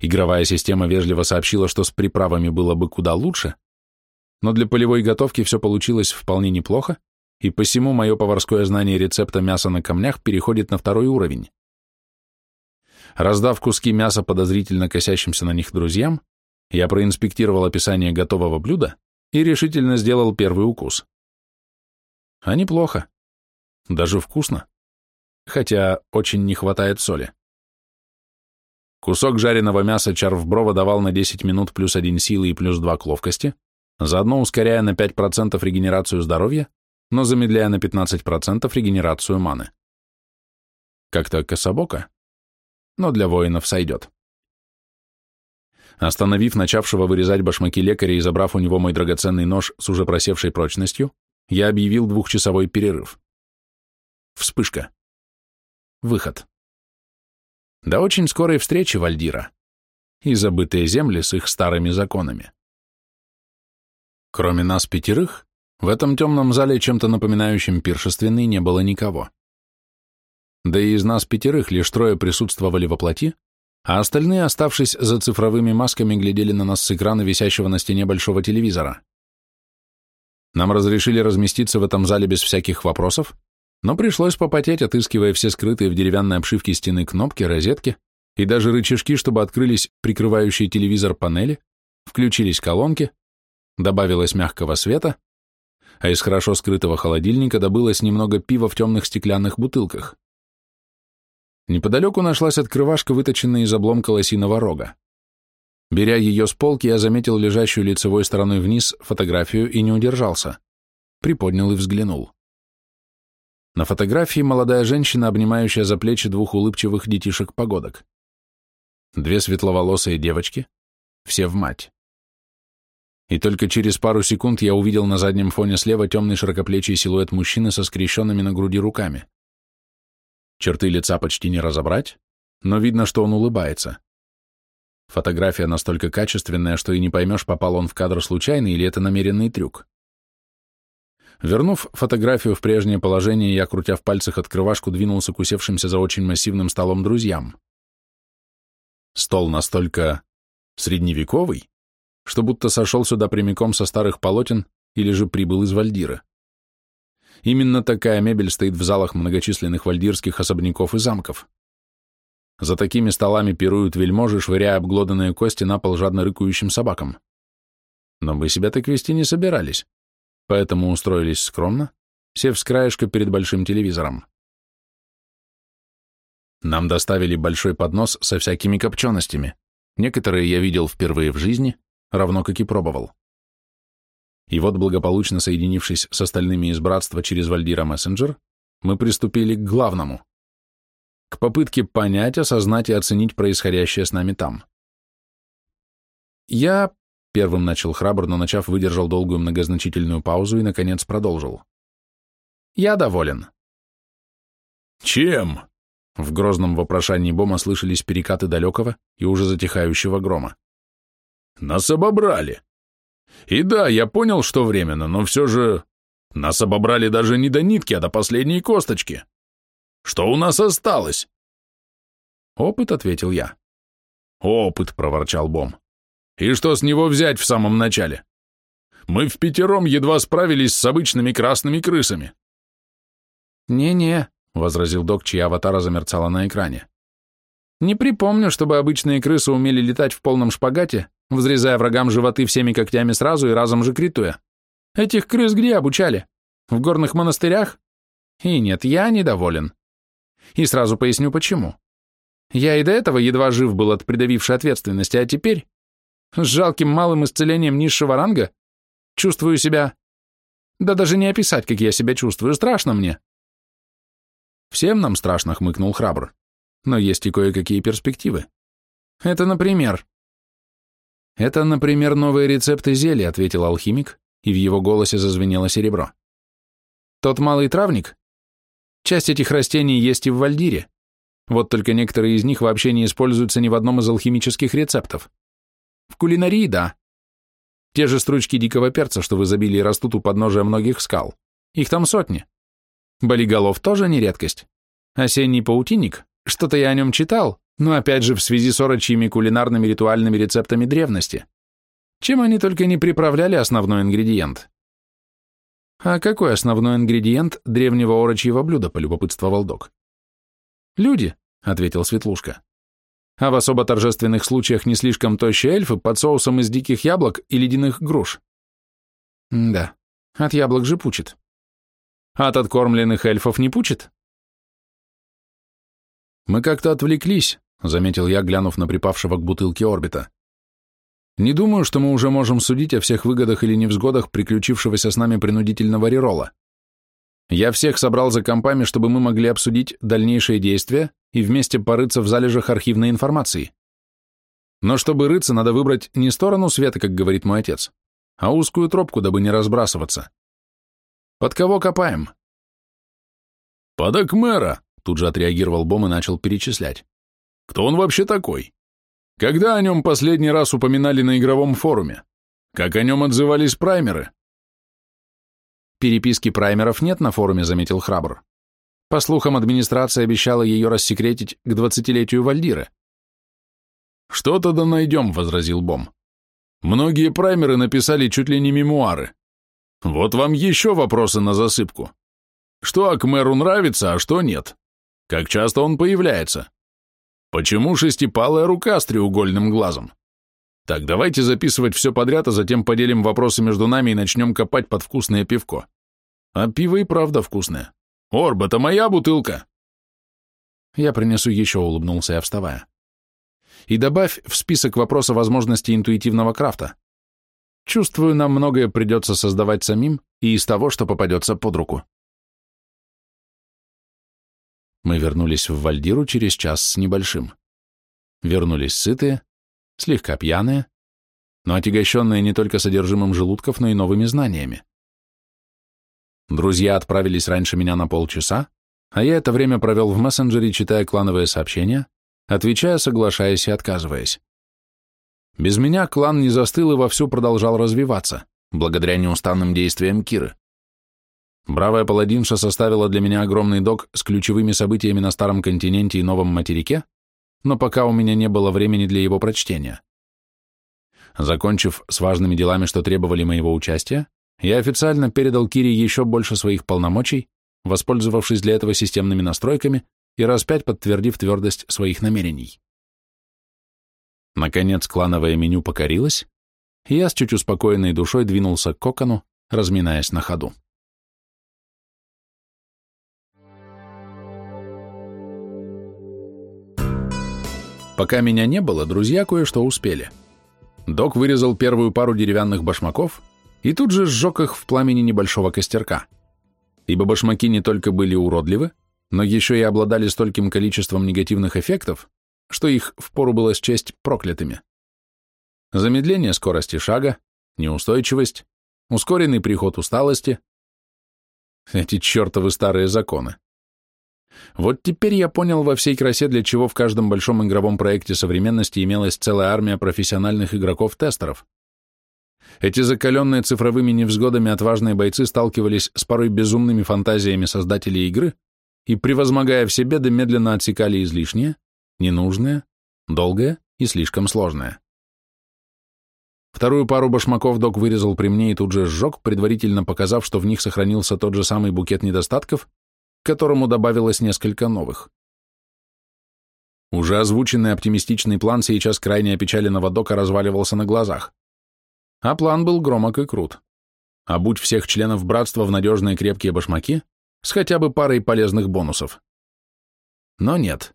Игровая система вежливо сообщила, что с приправами было бы куда лучше, но для полевой готовки все получилось вполне неплохо, и посему мое поварское знание рецепта мяса на камнях переходит на второй уровень. Раздав куски мяса подозрительно косящимся на них друзьям, я проинспектировал описание готового блюда и решительно сделал первый укус. А неплохо. Даже вкусно. Хотя очень не хватает соли. Кусок жареного мяса Чарвброва давал на 10 минут плюс 1 силы и плюс 2 к ловкости, заодно ускоряя на 5% регенерацию здоровья, но замедляя на 15% регенерацию маны. Как-то кособоко, но для воинов сойдет. Остановив начавшего вырезать башмаки лекаря и забрав у него мой драгоценный нож с уже просевшей прочностью, я объявил двухчасовой перерыв. Вспышка. Выход. До очень скорой встречи, Вальдира. И забытые земли с их старыми законами. Кроме нас пятерых, в этом темном зале, чем-то напоминающем пиршественный, не было никого. Да и из нас пятерых лишь трое присутствовали во плоти, а остальные, оставшись за цифровыми масками, глядели на нас с экрана висящего на стене большого телевизора. Нам разрешили разместиться в этом зале без всяких вопросов, но пришлось попотеть, отыскивая все скрытые в деревянной обшивке стены кнопки, розетки и даже рычажки, чтобы открылись прикрывающие телевизор панели, включились колонки, добавилось мягкого света, а из хорошо скрытого холодильника добылось немного пива в темных стеклянных бутылках. Неподалеку нашлась открывашка, выточенная из обломка лосиного рога. Беря ее с полки, я заметил лежащую лицевой стороной вниз фотографию и не удержался. Приподнял и взглянул. На фотографии молодая женщина, обнимающая за плечи двух улыбчивых детишек-погодок. Две светловолосые девочки, все в мать. И только через пару секунд я увидел на заднем фоне слева темный широкоплечий силуэт мужчины со скрещенными на груди руками. Черты лица почти не разобрать, но видно, что он улыбается. Фотография настолько качественная, что и не поймешь, попал он в кадр случайно или это намеренный трюк. Вернув фотографию в прежнее положение, я, крутя в пальцах открывашку, двинулся к усевшимся за очень массивным столом друзьям. Стол настолько средневековый, что будто сошел сюда прямиком со старых полотен или же прибыл из Вальдира. Именно такая мебель стоит в залах многочисленных вальдирских особняков и замков. За такими столами пируют вельможи, швыряя обглоданные кости на пол жадно рыкающим собакам. Но мы себя так вести не собирались, поэтому устроились скромно, сев с краешка перед большим телевизором. Нам доставили большой поднос со всякими копченостями. Некоторые я видел впервые в жизни, равно как и пробовал. И вот, благополучно соединившись с остальными из братства через Вальдира Мессенджер, мы приступили к главному. К попытке понять, осознать и оценить происходящее с нами там. Я Первым начал храбр, но начав, выдержал долгую многозначительную паузу и, наконец, продолжил. «Я доволен».
«Чем?»
В грозном вопрошании Бома слышались перекаты далекого и уже затихающего грома.
«Нас обобрали. И да, я понял, что временно, но все же нас обобрали даже не до нитки, а до последней косточки. Что у нас осталось?»
«Опыт», — ответил я.
«Опыт», — проворчал Бом. «И что с него взять в самом начале? Мы в пятером едва справились с обычными красными крысами».
«Не-не», — возразил док, чья аватара замерцала на экране. «Не припомню, чтобы обычные крысы умели летать в полном шпагате, взрезая врагам животы всеми когтями сразу и разом же критуя. Этих крыс где обучали? В горных монастырях? И нет, я недоволен. И сразу поясню, почему. Я и до этого едва жив был от придавившей ответственности, а теперь, с жалким малым исцелением низшего ранга, чувствую себя... Да даже не описать, как я себя чувствую, страшно мне. Всем нам страшно, хмыкнул храбр. Но есть и кое-какие перспективы. Это, например... Это, например, новые рецепты зелий, ответил алхимик, и в его голосе зазвенело серебро. Тот малый травник? Часть этих растений есть и в Вальдире. Вот только некоторые из них вообще не используются ни в одном из алхимических рецептов. В кулинарии – да. Те же стручки дикого перца, что в изобилии растут у подножия многих скал. Их там сотни. Болиголов тоже не редкость. Осенний паутинник, что-то я о нем читал, но опять же в связи с орочьими кулинарными ритуальными рецептами древности. Чем они только не приправляли основной ингредиент. А какой основной ингредиент древнего орочьего блюда, полюбопытствовал док? Люди, ответил Светлушка. А в особо торжественных случаях не слишком тощие эльфы под соусом из диких яблок и ледяных груш. да, от яблок же пучит. А от откормленных эльфов не пучит? Мы как-то отвлеклись, заметил я, глянув на припавшего к бутылке орбита. Не думаю, что мы уже можем судить о всех выгодах или невзгодах приключившегося с нами принудительного рерола. Я всех собрал за компами, чтобы мы могли обсудить дальнейшие действия и вместе порыться в залежах архивной информации. Но чтобы рыться, надо выбрать не сторону света, как говорит мой отец, а узкую тропку, дабы не разбрасываться. Под кого копаем?
Под Акмера, тут же отреагировал Бом и начал перечислять. Кто он вообще такой? Когда о нем последний раз упоминали на игровом форуме? Как о нем отзывались праймеры?
Переписки праймеров нет на форуме, заметил Храбр. По слухам, администрация обещала ее рассекретить к двадцатилетию Вальдира.
«Что-то да найдем», — возразил Бом. «Многие праймеры написали чуть ли не мемуары. Вот вам еще вопросы на засыпку. Что Акмеру нравится, а что нет? Как часто он появляется? Почему шестипалая рука с треугольным глазом? Так, давайте записывать все подряд, а затем поделим вопросы между нами и начнем копать под вкусное пивко. А пиво и правда вкусное. Орб, это моя бутылка.
Я принесу еще, улыбнулся я, вставая. И добавь в список вопроса возможности интуитивного крафта. Чувствую, нам многое придется создавать самим и из того, что попадется под руку. Мы вернулись в Вальдиру через час с небольшим. Вернулись сытые, слегка пьяные, но отягощенные не только содержимым желудков, но и новыми знаниями. Друзья отправились раньше меня на полчаса, а я это время провел в мессенджере, читая клановые сообщения, отвечая, соглашаясь и отказываясь. Без меня клан не застыл и вовсю продолжал развиваться, благодаря неустанным действиям Киры. Бравая паладинша составила для меня огромный док с ключевыми событиями на Старом континенте и Новом материке, но пока у меня не было времени для его прочтения. Закончив с важными делами, что требовали моего участия, я официально передал Кире еще больше своих полномочий, воспользовавшись для этого системными настройками и раз пять подтвердив твердость своих намерений. Наконец клановое меню покорилось, и я с чуть успокоенной душой двинулся к кокону, разминаясь на ходу. Пока меня не было, друзья кое-что успели. Док вырезал первую пару деревянных башмаков и тут же сжег их в пламени небольшого костерка. Ибо башмаки не только были уродливы, но еще и обладали стольким количеством негативных эффектов, что их впору было счесть проклятыми. замедление скорости шага, неустойчивость, ускоренный приход усталости. Эти чертовы старые законы. Вот теперь я понял во всей красе, для чего в каждом большом игровом проекте современности имелась целая армия профессиональных игроков-тестеров. Эти закаленные цифровыми невзгодами отважные бойцы сталкивались с порой безумными фантазиями создателей игры и, превозмогая все беды, медленно отсекали излишнее, ненужное, долгое и слишком сложное. Вторую пару башмаков док вырезал при мне и тут же сжег, предварительно показав, что в них сохранился тот же самый букет недостатков, к которому добавилось несколько новых. Уже озвученный оптимистичный план сейчас крайне опечаленного дока разваливался на глазах. А план был громок и крут. А будь всех членов братства в надежные крепкие башмаки, с хотя бы парой полезных бонусов. Но нет.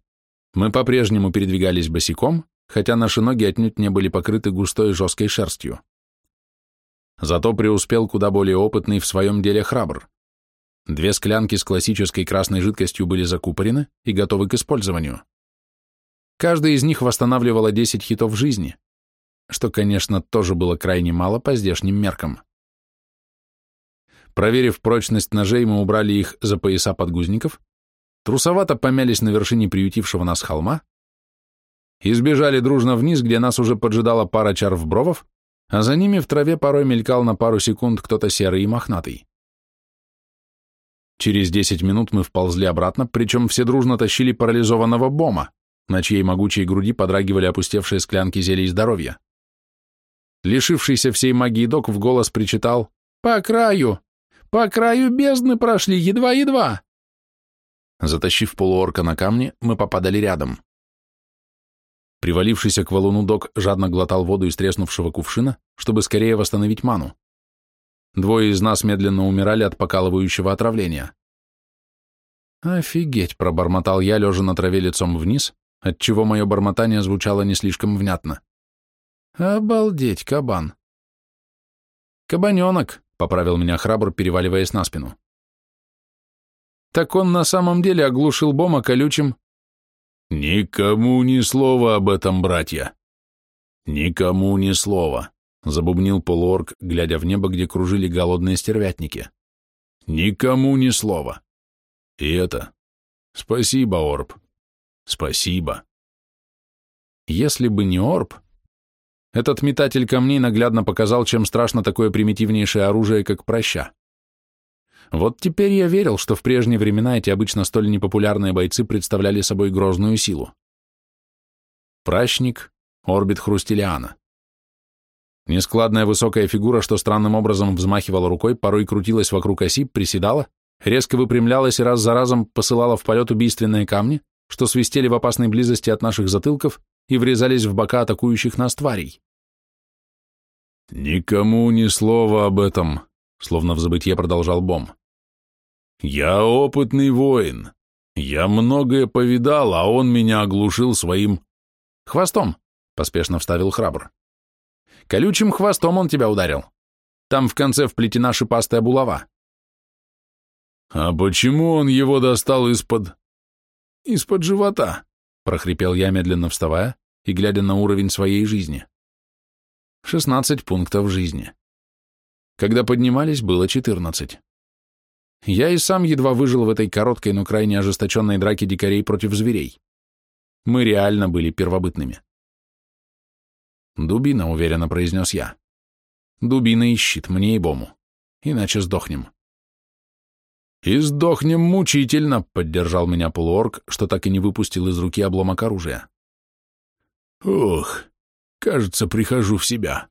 Мы по-прежнему передвигались босиком, хотя наши ноги отнюдь не были покрыты густой жесткой шерстью. Зато преуспел куда более опытный в своем деле храбр. Две склянки с классической красной жидкостью были закупорены и готовы к использованию. Каждая из них восстанавливала 10 хитов жизни, что, конечно, тоже было крайне мало по здешним меркам. Проверив прочность ножей, мы убрали их за пояса подгузников, трусовато помялись на вершине приютившего нас холма и сбежали дружно вниз, где нас уже поджидала пара чарвбровов, а за ними в траве порой мелькал на пару секунд кто-то серый и мохнатый. Через десять минут мы вползли обратно, причем все дружно тащили парализованного бома, на чьей могучей груди подрагивали опустевшие склянки зелий здоровья. Лишившийся всей магии док в голос причитал «По краю! По краю бездны прошли, едва-едва!» Затащив полуорка на камни, мы попадали рядом. Привалившийся к валуну док жадно глотал воду из треснувшего кувшина, чтобы скорее восстановить ману. Двое из нас медленно умирали от покалывающего отравления. «Офигеть!» — пробормотал я, лежа на траве лицом вниз, отчего мое бормотание звучало не слишком внятно. «Обалдеть, кабан!» «Кабаненок!» — поправил меня храбр, переваливаясь на спину. «Так он на самом деле оглушил Бома колючим...»
«Никому ни слова об этом, братья! Никому ни слова!» забубнил полуорг, глядя в небо, где кружили голодные стервятники. Никому ни слова. И это... Спасибо, Орб. Спасибо.
Если бы не Орб, этот метатель камней наглядно показал, чем страшно такое примитивнейшее оружие, как проща. Вот теперь я верил, что в прежние времена эти обычно столь непопулярные бойцы представляли собой грозную силу. Пращник, орбит Хрустелиана. Нескладная высокая фигура, что странным образом взмахивала рукой, порой крутилась вокруг оси, приседала, резко выпрямлялась и раз за разом посылала в полет убийственные камни, что свистели в опасной близости от наших затылков и врезались в бока атакующих нас тварей.
«Никому ни слова об этом», — словно в забытье продолжал Бом. «Я опытный воин. Я многое повидал, а он меня оглушил своим...»
«Хвостом», — поспешно вставил храбр. Колючим хвостом он тебя ударил. Там в конце вплетена шипастая булава.
А почему он его достал из-под... из-под живота? прохрипел я, медленно вставая и глядя на уровень своей жизни. Шестнадцать пунктов жизни. Когда поднимались, было четырнадцать. Я и сам едва выжил в этой короткой, но крайне ожесточенной драке дикарей против зверей. Мы реально были первобытными. «Дубина», — уверенно произнес я. «Дубина и щит, мне и Бому. Иначе сдохнем». «И сдохнем мучительно», — поддержал меня полуорг, что так и не выпустил из руки обломок оружия. «Ох, кажется, прихожу в себя».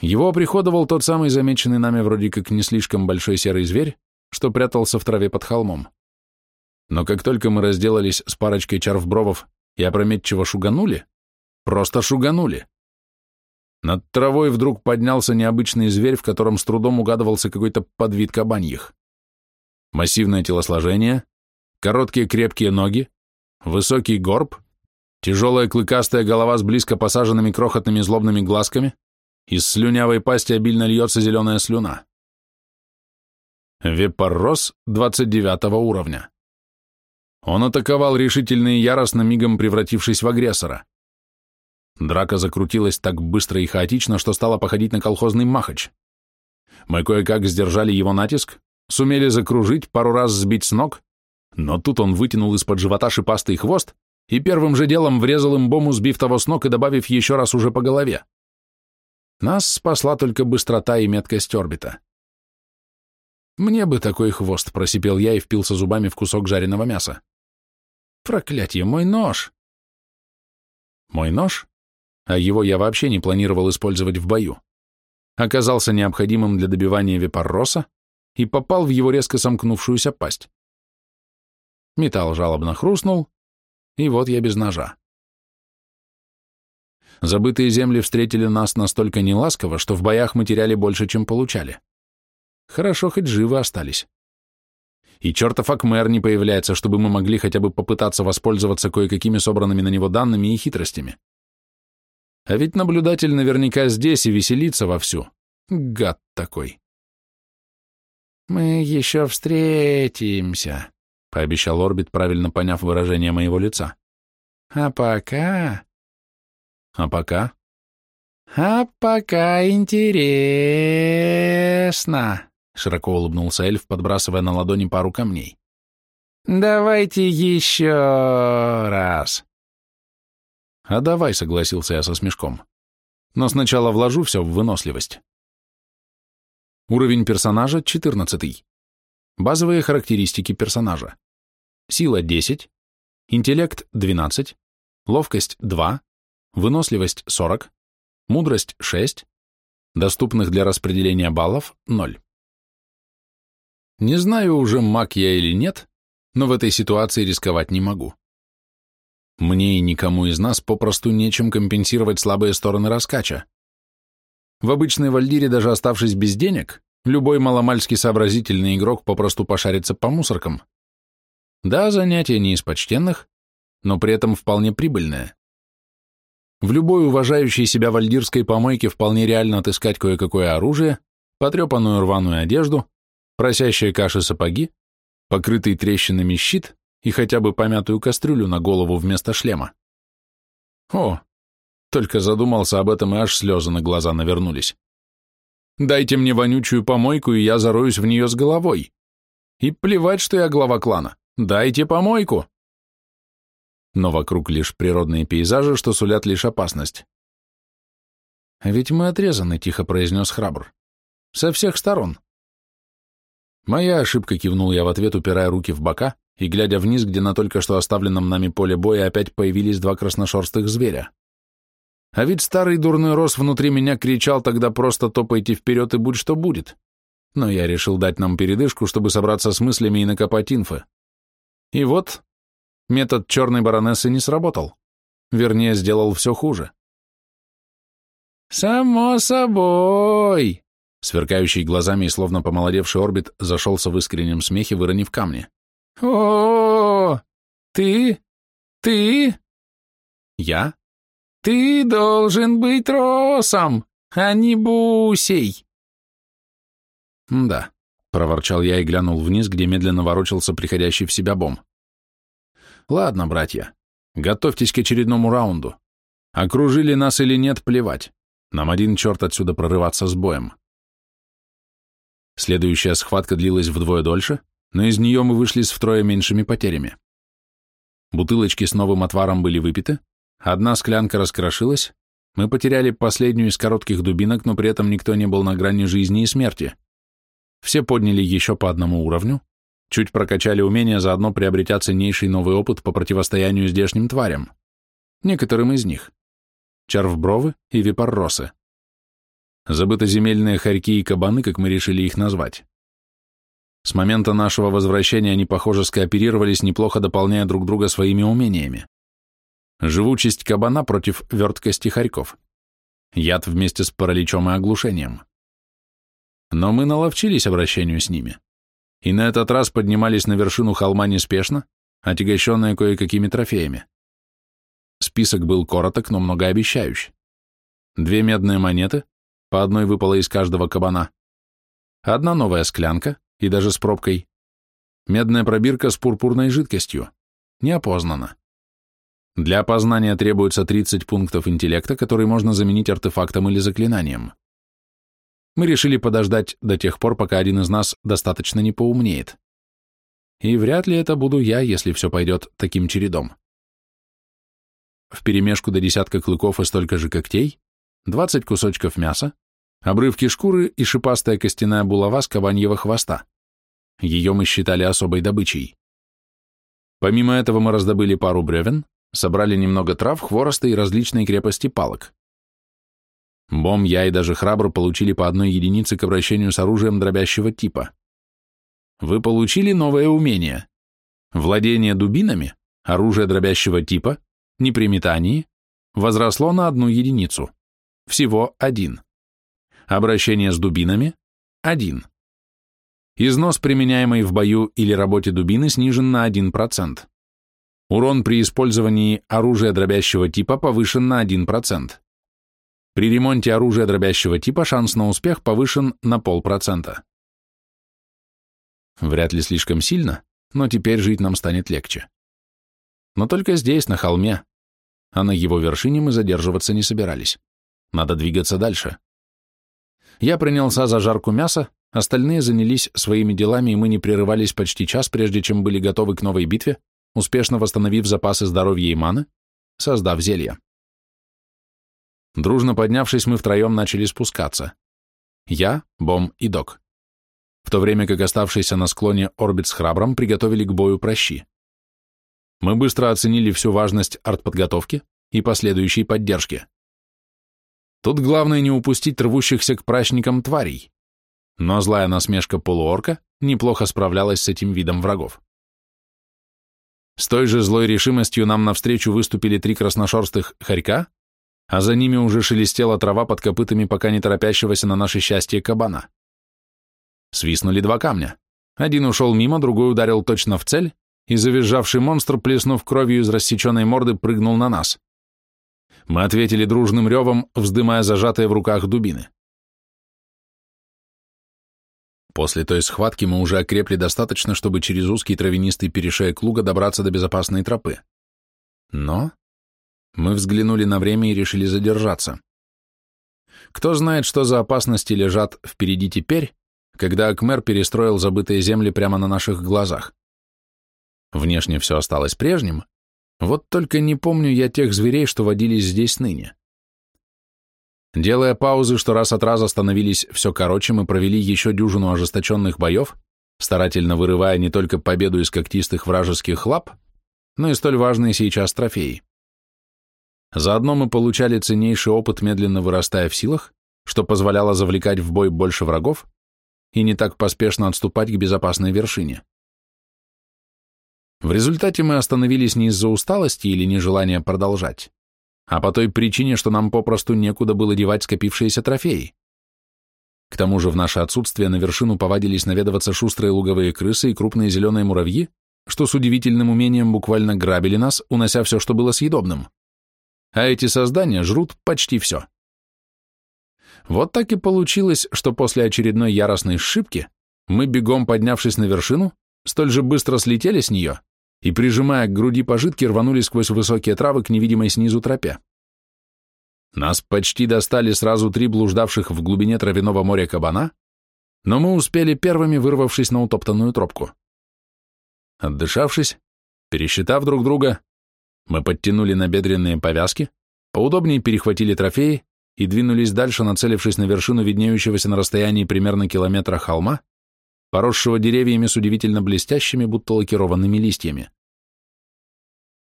Его приходовал тот самый замеченный нами вроде как не слишком большой серый зверь, что прятался в траве под холмом. Но как только мы разделались с парочкой чарвбровов и опрометчиво шуганули, Просто шуганули. Над травой вдруг поднялся необычный зверь, в котором с трудом угадывался какой-то подвид кабаньих. Массивное телосложение, короткие крепкие ноги, высокий горб, тяжелая клыкастая голова с близко посаженными крохотными злобными глазками, из слюнявой пасти обильно льется зеленая слюна. Вепаррос 29 уровня. Он атаковал решительно и яростно, мигом превратившись в агрессора.
Драка закрутилась так быстро и хаотично, что стала походить на колхозный махач. Мы кое-как сдержали его натиск, сумели закружить, пару раз сбить с ног, но тут он вытянул из-под живота шипастый хвост и первым же делом врезал им бому, сбив того с ног и добавив еще раз уже по голове. Нас спасла только быстрота и меткость орбита. «Мне бы такой хвост», — просипел я и впился зубами в кусок жареного мяса. «Проклятье, мой нож!» Мой нож, а его я вообще не планировал использовать в бою, оказался необходимым для добивания Випарроса и попал в его резко сомкнувшуюся пасть. Металл жалобно хрустнул, и вот я без ножа. Забытые земли встретили нас настолько неласково, что в боях мы теряли больше, чем получали. Хорошо, хоть живы остались. И чертов Акмер не появляется, чтобы мы могли хотя бы попытаться воспользоваться кое-какими собранными на него данными и хитростями. А ведь наблюдатель наверняка здесь и веселится вовсю. Гад такой. «Мы еще встретимся», — пообещал Орбит, правильно поняв выражение моего лица. «А пока...» «А пока...» «А пока интересно», — широко улыбнулся эльф, подбрасывая на ладони пару камней. «Давайте еще раз». «А давай», — согласился я со смешком. «Но сначала вложу все в выносливость». Уровень персонажа — 14. Базовые характеристики персонажа. Сила — 10, интеллект — 12, ловкость — 2, выносливость — 40, мудрость — 6, доступных для распределения баллов — 0. Не знаю уже, маг я или нет, но в этой ситуации рисковать не могу. Мне и никому из нас попросту нечем компенсировать слабые стороны раскача. В обычной вальдире, даже оставшись без денег, любой маломальски сообразительный игрок попросту пошарится по мусоркам. Да, занятие не из почтенных, но при этом вполне прибыльное. В любой уважающей себя вальдирской помойке вполне реально отыскать кое-какое оружие, потрепанную рваную одежду, просящие каши сапоги, покрытый трещинами щит и хотя бы помятую кастрюлю на голову вместо шлема. О, только задумался об этом, и аж слезы на глаза навернулись. Дайте мне вонючую помойку, и я зароюсь в нее с головой. И плевать, что я глава клана. Дайте помойку. Но вокруг лишь природные пейзажи, что сулят лишь опасность. «А ведь мы отрезаны», — тихо произнес храбр. «Со всех сторон». Моя ошибка, кивнул я в ответ, упирая руки в бока и глядя вниз, где на только что оставленном нами поле боя опять появились два красношерстых зверя. А ведь старый дурной рос внутри меня кричал тогда просто топайте вперед и будь что будет. Но я решил дать нам передышку, чтобы собраться с мыслями и накопать инфы. И вот, метод черной баронессы не сработал. Вернее, сделал все хуже. «Само собой!» Сверкающий глазами и словно помолодевший орбит зашелся в искреннем смехе, выронив камни. о, -о, -о Ты? Ты?» «Я?» Ты должен быть росом, а не бусей. Да, проворчал я и глянул вниз, где медленно ворочался приходящий в себя бом. Ладно, братья, готовьтесь к очередному раунду. Окружили нас или нет, плевать. Нам один черт отсюда прорываться с боем. Следующая схватка длилась вдвое дольше, но из нее мы вышли с втрое меньшими потерями. Бутылочки с новым отваром были выпиты, Одна склянка раскрошилась, мы потеряли последнюю из коротких дубинок, но при этом никто не был на грани жизни и смерти. Все подняли еще по одному уровню, чуть прокачали умения, заодно приобретя ценнейший новый опыт по противостоянию здешним тварям. Некоторым из них. Чарвбровы и випарросы. Забытоземельные хорьки и кабаны, как мы решили их назвать. С момента нашего возвращения они, похоже, скооперировались, неплохо дополняя друг друга своими умениями. Живучесть кабана против верткости хорьков. Яд вместе с параличом и оглушением. Но мы наловчились обращению с ними. И на этот раз поднимались на вершину холма неспешно, отягощенные кое-какими трофеями. Список был короток, но многообещающий. Две медные монеты, по одной выпало из каждого кабана. Одна новая склянка, и даже с пробкой. Медная пробирка с пурпурной жидкостью. Неопознанно. Для опознания требуется 30 пунктов интеллекта, которые можно заменить артефактом или заклинанием. Мы решили подождать до тех пор, пока один из нас достаточно не поумнеет. И вряд ли это буду я, если все пойдет таким чередом. Вперемешку до десятка клыков и столько же когтей, 20 кусочков мяса, обрывки шкуры и шипастая костяная булава с кабаньего хвоста. Ее мы считали особой добычей. Помимо этого мы раздобыли пару бревен, собрали немного трав, хвороста и различной крепости палок. Бом, я и даже Храбр получили по одной единице к обращению с оружием дробящего типа. Вы получили новое умение. Владение дубинами, оружие дробящего типа, не возросло на одну единицу. Всего один. Обращение с дубинами – один. Износ, применяемый в бою или работе дубины, снижен на 1%. Урон при использовании оружия дробящего типа повышен на 1%. При ремонте оружия дробящего типа шанс на успех повышен на полпроцента. Вряд ли слишком сильно, но теперь жить нам станет легче. Но только здесь, на холме, а на его вершине мы задерживаться не собирались. Надо двигаться дальше. Я принялся за жарку мяса, остальные занялись своими делами, и мы не прерывались почти час, прежде чем были готовы к новой битве, успешно восстановив запасы здоровья и маны, создав зелья. Дружно поднявшись, мы втроем начали спускаться. Я, Бом и Док. В то время как оставшиеся на склоне Орбит с Храбром приготовили к бою прощи. Мы быстро оценили всю важность артподготовки и последующей поддержки. Тут главное не упустить рвущихся к прачникам тварей. Но злая насмешка полуорка неплохо справлялась с этим видом врагов. С той же злой решимостью нам навстречу выступили три красношерстых хорька, а за ними уже шелестела трава под копытами пока не торопящегося на наше счастье кабана. Свистнули два камня. Один ушел мимо, другой ударил точно в цель, и завизжавший монстр, плеснув кровью из рассеченной морды, прыгнул на нас. Мы ответили дружным ревом, вздымая зажатые в руках дубины. После той схватки мы уже окрепли достаточно, чтобы через узкий травянистый перешеек луга добраться до безопасной тропы. Но мы взглянули на время и решили задержаться. Кто знает, что за опасности лежат впереди теперь, когда Акмер перестроил забытые земли прямо на наших глазах. Внешне все осталось прежним, вот только не помню я тех зверей, что водились здесь ныне. Делая паузы, что раз от раза становились все короче, мы провели еще дюжину ожесточенных боев, старательно вырывая не только победу из когтистых вражеских лап, но и столь важные сейчас трофеи. Заодно мы получали ценнейший опыт, медленно вырастая в силах, что позволяло завлекать в бой больше врагов и не так поспешно отступать к безопасной вершине. В результате мы остановились не из-за усталости или нежелания продолжать, а по той причине, что нам попросту некуда было девать скопившиеся трофеи. К тому же в наше отсутствие на вершину повадились наведываться шустрые луговые крысы и крупные зеленые муравьи, что с удивительным умением буквально грабили нас, унося все, что было съедобным а эти создания жрут почти все. Вот так и получилось, что после очередной яростной сшибки мы, бегом поднявшись на вершину, столь же быстро слетели с нее и, прижимая к груди пожитки, рванули сквозь высокие травы к невидимой снизу тропе. Нас почти достали сразу три блуждавших в глубине травяного моря кабана, но мы успели первыми, вырвавшись на утоптанную тропку. Отдышавшись, пересчитав друг друга, мы подтянули набедренные повязки, поудобнее перехватили трофеи и двинулись дальше, нацелившись на вершину виднеющегося на расстоянии примерно километра холма, поросшего деревьями с удивительно блестящими, будто лакированными листьями.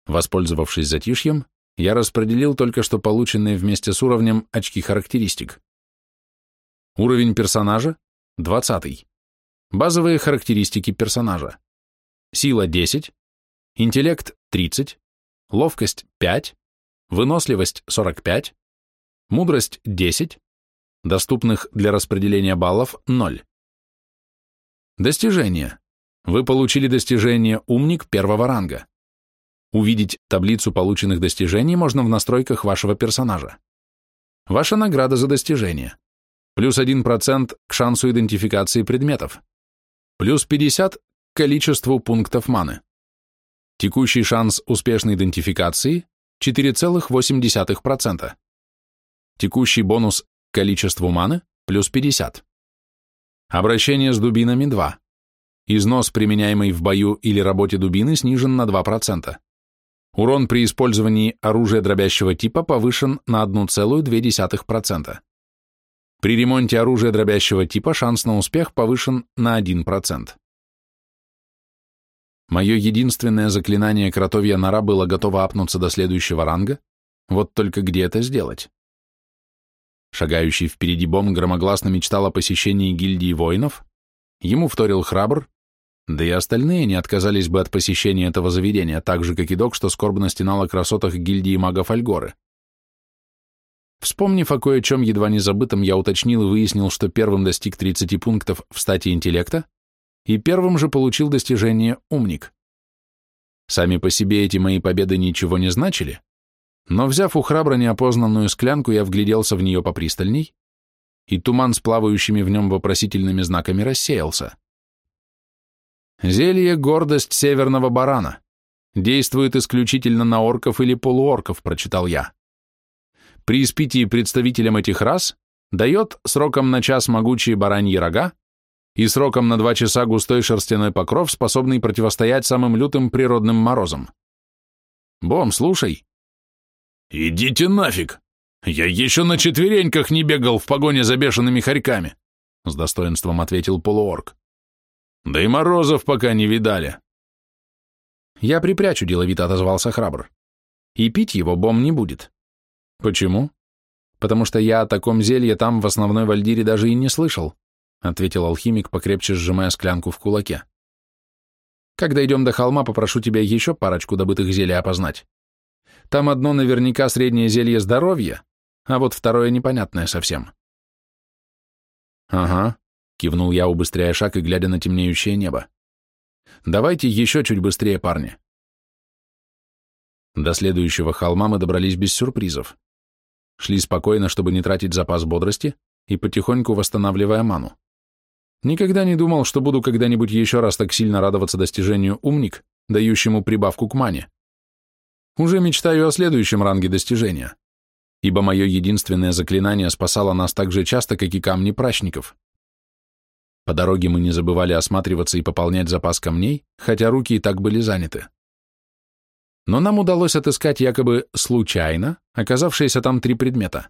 Воспользовавшись затишьем, я распределил только что полученные вместе с уровнем очки характеристик. Уровень персонажа – 20. Базовые характеристики персонажа. Сила – 10, интеллект – 30, ловкость 5, выносливость 45, мудрость 10, доступных для распределения баллов 0. Достижения. Вы получили достижение «Умник» первого ранга. Увидеть таблицу полученных достижений можно в настройках вашего персонажа. Ваша награда за достижение. Плюс 1% к шансу идентификации предметов. Плюс 50 к количеству пунктов маны. Текущий шанс успешной идентификации 4,8%. Текущий бонус к количеству маны плюс 50. Обращение с дубинами 2. Износ, применяемый в бою или работе дубины, снижен на 2%. Урон при использовании оружия дробящего типа повышен на 1,2%. При ремонте оружия дробящего типа шанс на успех повышен на 1%. Мое единственное заклинание кротовья нора было готово апнуться до следующего ранга, вот только где это сделать? Шагающий впереди Бом громогласно мечтал о посещении гильдии воинов, ему вторил храбр, да и остальные не отказались бы от посещения этого заведения, так же, как и док, что скорбно стенал о красотах гильдии магов Альгоры. Вспомнив о кое-чем едва не забытом, я уточнил и выяснил, что первым достиг 30 пунктов в стате интеллекта, и первым же получил достижение «умник». Сами по себе эти мои победы ничего не значили, но, взяв у храбро неопознанную склянку, я вгляделся в нее попристальней, и туман с плавающими в нем вопросительными знаками рассеялся. Зелье «Гордость северного барана» действует исключительно на орков или полуорков, прочитал я. При испитии представителям этих рас дает сроком на час могучие бараньи рога и сроком на два часа густой шерстяной покров, способный противостоять самым лютым природным морозам. Бом, слушай.
Идите нафиг! Я еще на четвереньках не бегал в погоне за бешеными хорьками, с достоинством ответил полуорк. Да и морозов пока не видали.
Я припрячу, деловито отозвался храбр. И пить его бом не будет. Почему? Потому что я о таком зелье там в основной вальдире даже и не слышал ответил алхимик, покрепче сжимая склянку в кулаке. Когда идем до холма, попрошу тебя еще парочку добытых зелий опознать. Там одно наверняка среднее зелье здоровья, а вот второе непонятное совсем. Ага, кивнул я, убыстряя шаг и глядя на темнеющее небо. Давайте еще чуть быстрее, парни. До следующего холма мы добрались без сюрпризов. Шли спокойно, чтобы не тратить запас бодрости, и потихоньку восстанавливая ману. Никогда не думал, что буду когда-нибудь еще раз так сильно радоваться достижению умник, дающему прибавку к мане. Уже мечтаю о следующем ранге достижения, ибо мое единственное заклинание спасало нас так же часто, как и камни прачников. По дороге мы не забывали осматриваться и пополнять запас камней, хотя руки и так были заняты. Но нам удалось отыскать якобы случайно оказавшиеся там три предмета.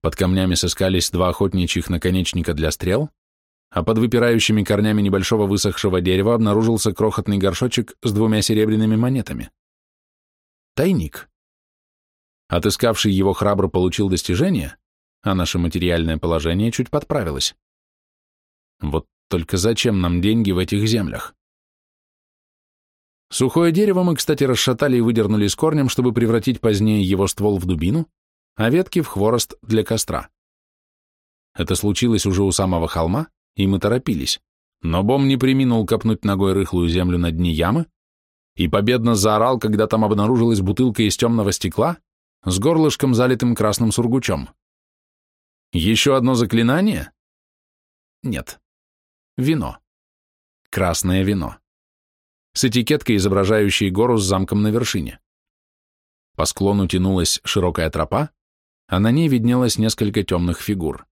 Под камнями сыскались два охотничьих наконечника для стрел, а под выпирающими корнями небольшого высохшего дерева обнаружился крохотный горшочек с двумя серебряными монетами. Тайник. Отыскавший его храбро получил достижение, а наше материальное положение чуть подправилось. Вот только зачем нам деньги в этих землях? Сухое дерево мы, кстати, расшатали и выдернули с корнем, чтобы превратить позднее его ствол в дубину, а ветки в хворост для костра. Это случилось уже у самого холма, и мы торопились, но Бом не приминул копнуть ногой рыхлую землю на дне ямы и победно заорал, когда там обнаружилась бутылка из темного стекла с горлышком, залитым красным сургучом. Еще одно заклинание? Нет. Вино. Красное вино. С этикеткой, изображающей гору с замком на вершине. По склону тянулась широкая тропа, а на ней виднелось несколько темных фигур.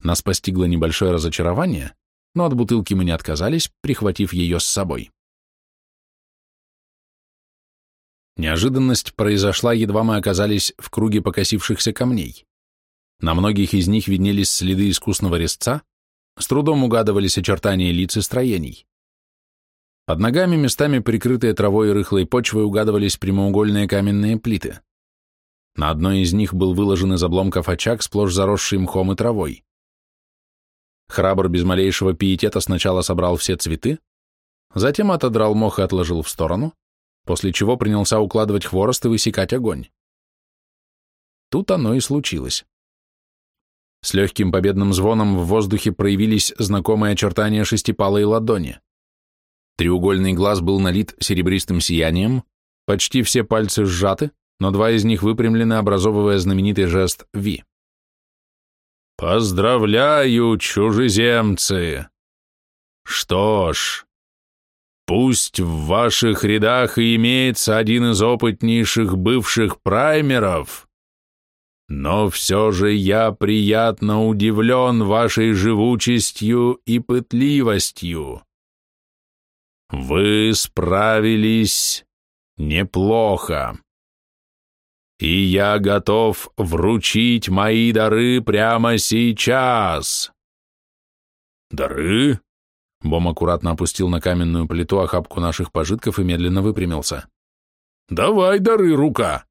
Нас постигло небольшое разочарование, но от бутылки мы не отказались, прихватив ее с собой. Неожиданность произошла, едва мы оказались в круге покосившихся камней. На многих из них виднелись следы искусного резца, с трудом угадывались очертания лиц и строений. Под ногами, местами прикрытые травой и рыхлой почвой, угадывались прямоугольные каменные плиты. На одной из них был выложен из обломков очаг, сплошь заросший мхом и травой. Храбр без малейшего пиетета сначала собрал все цветы, затем отодрал мох и отложил в сторону, после чего принялся укладывать хворост и высекать огонь. Тут оно и случилось. С легким победным звоном в воздухе проявились знакомые очертания шестипалой ладони. Треугольный глаз был налит серебристым сиянием, почти все пальцы сжаты, но два из них выпрямлены, образовывая знаменитый жест «Ви».
Поздравляю, чужеземцы! Что ж, Пусть в ваших рядах и имеется один из опытнейших бывших праймеров, но все же я приятно удивлен вашей живучестью и пытливостью. Вы справились неплохо. И я готов вручить мои дары прямо сейчас. Дары? Бом аккуратно опустил на каменную плиту охапку наших пожитков и медленно выпрямился. «Давай дары, рука!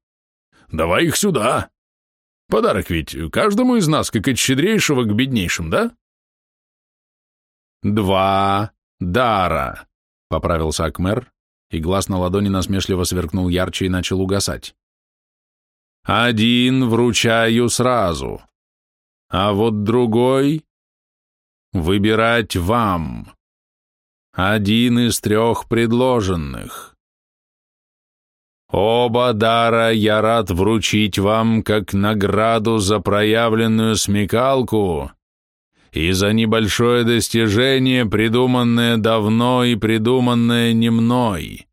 Давай их сюда! Подарок ведь каждому из нас, как от щедрейшего к беднейшим, да?»
«Два дара», — поправился Акмер, и глаз на ладони насмешливо сверкнул ярче и начал угасать. «Один вручаю сразу, а вот другой выбирать вам». Один из трех предложенных. Оба дара я рад вручить вам как награду за проявленную смекалку и за небольшое достижение, придуманное давно и придуманное не мной.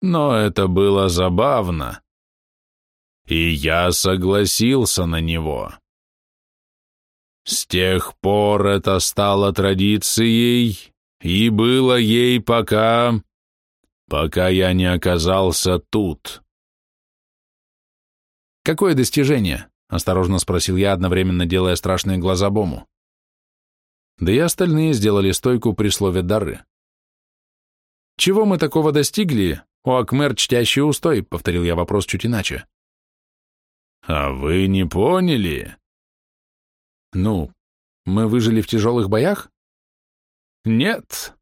Но это было забавно, и я согласился на него. С тех пор это стало традицией, и было ей пока... пока я не оказался тут.
«Какое достижение?» — осторожно спросил я, одновременно делая страшные глаза Бому. Да и остальные сделали стойку при слове «дары». «Чего мы такого достигли, о Акмер чтящий устой?» — повторил я вопрос чуть иначе.
«А вы не поняли?»
«Ну, мы выжили в тяжелых боях?»
Нет.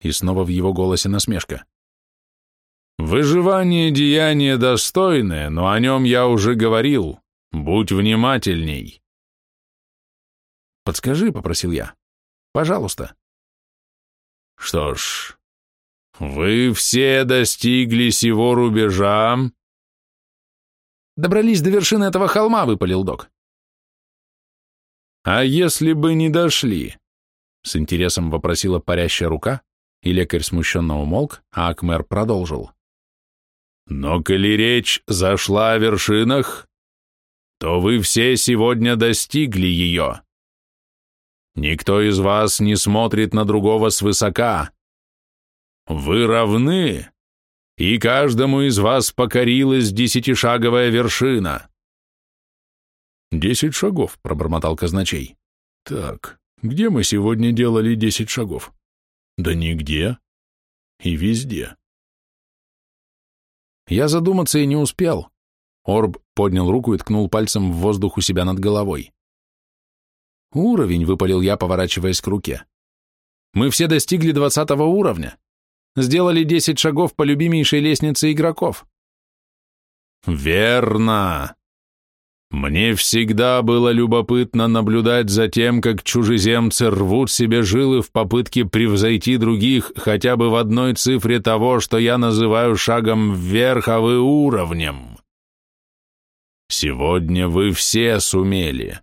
И снова в его голосе насмешка.
Выживание деяние достойное, но о нем я уже говорил. Будь внимательней.
Подскажи, попросил я. Пожалуйста.
Что ж, вы все достигли сего рубежа.
Добрались до вершины этого холма, выпалил док.
А если бы не дошли?
С интересом вопросила парящая рука, и лекарь смущенно умолк, а Акмер продолжил.
«Но коли речь зашла о вершинах, то вы все сегодня достигли ее. Никто из вас не смотрит на другого свысока. Вы равны, и каждому из вас покорилась десятишаговая вершина».
«Десять шагов», — пробормотал казначей. «Так, где мы сегодня делали десять шагов? Да нигде. И везде. Я задуматься и не успел. Орб поднял руку и ткнул пальцем в воздух у себя над головой. «Уровень», — выпалил я, поворачиваясь к руке. «Мы все достигли двадцатого уровня. Сделали десять шагов по любимейшей лестнице игроков».
«Верно!» Мне всегда было любопытно наблюдать за тем, как чужеземцы рвут себе жилы в попытке превзойти других хотя бы в одной цифре того, что я называю шагом вверх, а вы уровнем. Сегодня вы все сумели.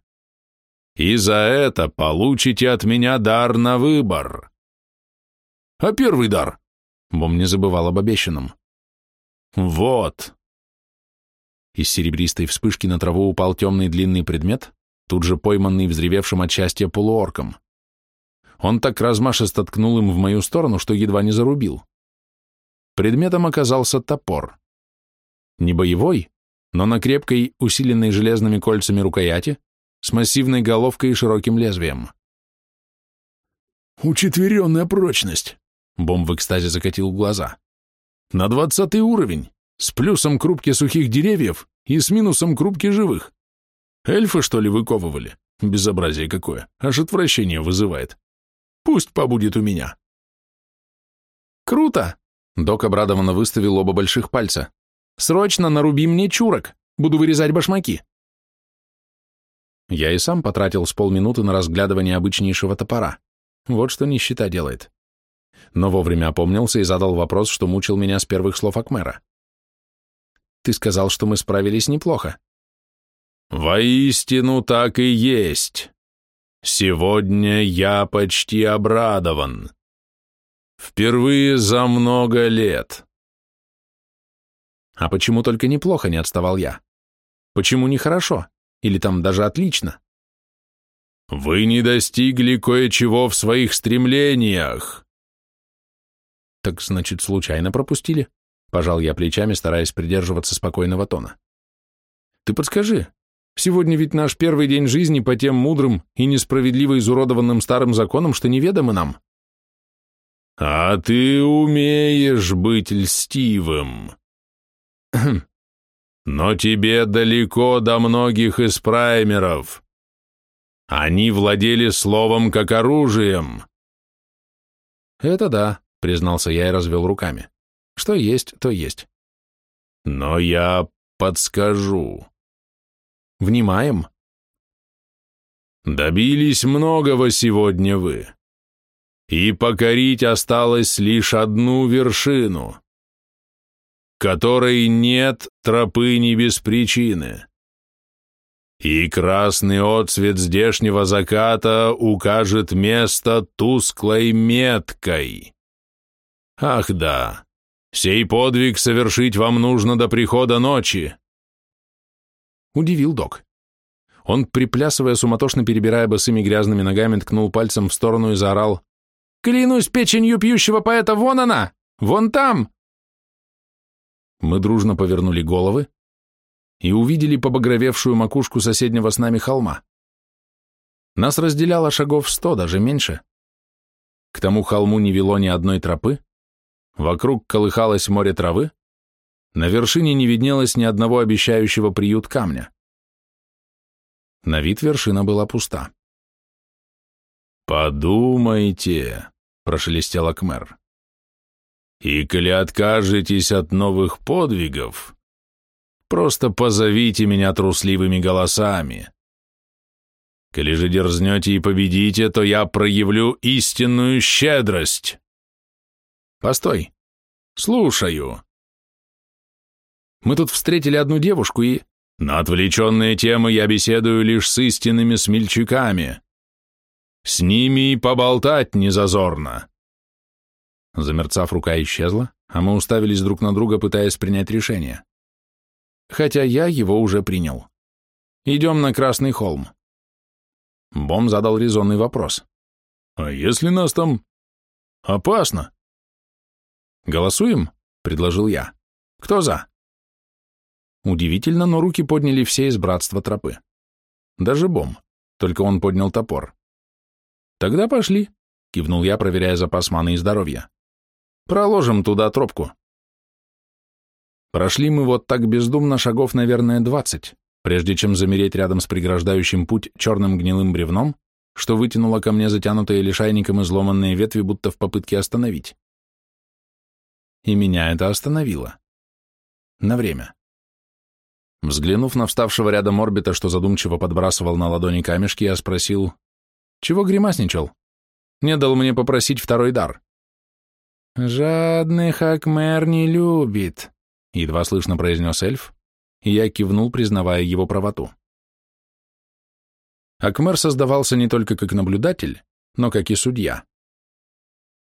И за это получите от меня дар на выбор.
А первый дар? Бом не забывал об обещанном.
Вот.
Из серебристой вспышки на траву упал темный длинный предмет, тут же пойманный взревевшим от счастья полуорком. Он так размашисто ткнул им в мою сторону, что едва не зарубил. Предметом оказался топор. Не боевой, но на крепкой, усиленной железными кольцами рукояти, с массивной головкой и широким лезвием.
«Учетверенная прочность!» Бом в экстазе закатил глаза. «На двадцатый уровень! С плюсом к рубке сухих деревьев и с минусом к рубке живых. Эльфы, что ли, выковывали? Безобразие какое, аж отвращение вызывает. Пусть побудет у меня.
Круто! Док обрадованно выставил оба больших пальца. Срочно наруби мне чурок, буду вырезать башмаки. Я и сам потратил с полминуты на разглядывание обычнейшего топора. Вот что нищета делает. Но вовремя опомнился и задал вопрос, что мучил меня с первых слов Акмера. Ты сказал, что мы справились неплохо.
Воистину так и есть. Сегодня я почти обрадован.
Впервые за много лет.
А почему только неплохо, не отставал я? Почему нехорошо? Или там даже отлично?
Вы не достигли кое-чего в своих стремлениях.
Так значит, случайно пропустили? Пожал я плечами, стараясь придерживаться спокойного тона. Ты подскажи, сегодня ведь наш первый день жизни по тем мудрым и несправедливо изуродованным старым законам, что неведомы нам.
А ты умеешь быть льстивым. Но тебе далеко до многих из праймеров. Они владели словом как оружием.
Это да, признался я и развел руками. Что есть, то есть.
Но я подскажу.
Внимаем.
Добились многого сегодня вы. И покорить осталось лишь одну вершину которой нет тропы не без причины. И красный отцвет здешнего заката укажет место тусклой меткой. Ах да, сей подвиг совершить вам нужно до прихода ночи.
Удивил док. Он, приплясывая, суматошно перебирая босыми грязными ногами, ткнул пальцем в сторону и заорал. «Клянусь печенью пьющего поэта, вон она! Вон там! Мы дружно повернули головы и увидели побагровевшую макушку соседнего с нами холма. Нас разделяло шагов сто, даже меньше. К тому холму не вело ни одной тропы, вокруг колыхалось море травы, на вершине не виднелось ни одного обещающего приют камня. На вид вершина была пуста.
«Подумайте», — прошелестел Акмер. И коли откажетесь от новых подвигов, просто позовите меня трусливыми голосами. Коли же дерзнете и победите, то я проявлю истинную щедрость.
Постой.
Слушаю.
Мы тут встретили одну девушку и...
На отвлеченные темы я беседую лишь с истинными смельчаками. С ними и поболтать не зазорно.
Замерцав, рука исчезла, а мы уставились друг на друга, пытаясь принять решение. Хотя я его уже принял. Идем на Красный холм. Бом задал резонный вопрос.
А если нас там... опасно?
Голосуем? Предложил я. Кто за? Удивительно, но руки подняли все из братства тропы. Даже Бом, только он поднял топор. Тогда пошли, кивнул я, проверяя запас маны и здоровья. Проложим туда тропку. Прошли мы вот так бездумно шагов, наверное, двадцать, прежде чем замереть рядом с преграждающим путь черным гнилым бревном, что вытянуло ко мне затянутые лишайником изломанные ветви, будто в попытке остановить. И меня это остановило. На время. Взглянув на вставшего рядом орбита, что задумчиво подбрасывал на ладони камешки, я спросил, «Чего гримасничал? Не дал мне попросить второй дар». «Жадных Акмер не любит», — едва слышно произнес эльф, и я кивнул, признавая его правоту. Акмер создавался не только как наблюдатель, но как и судья.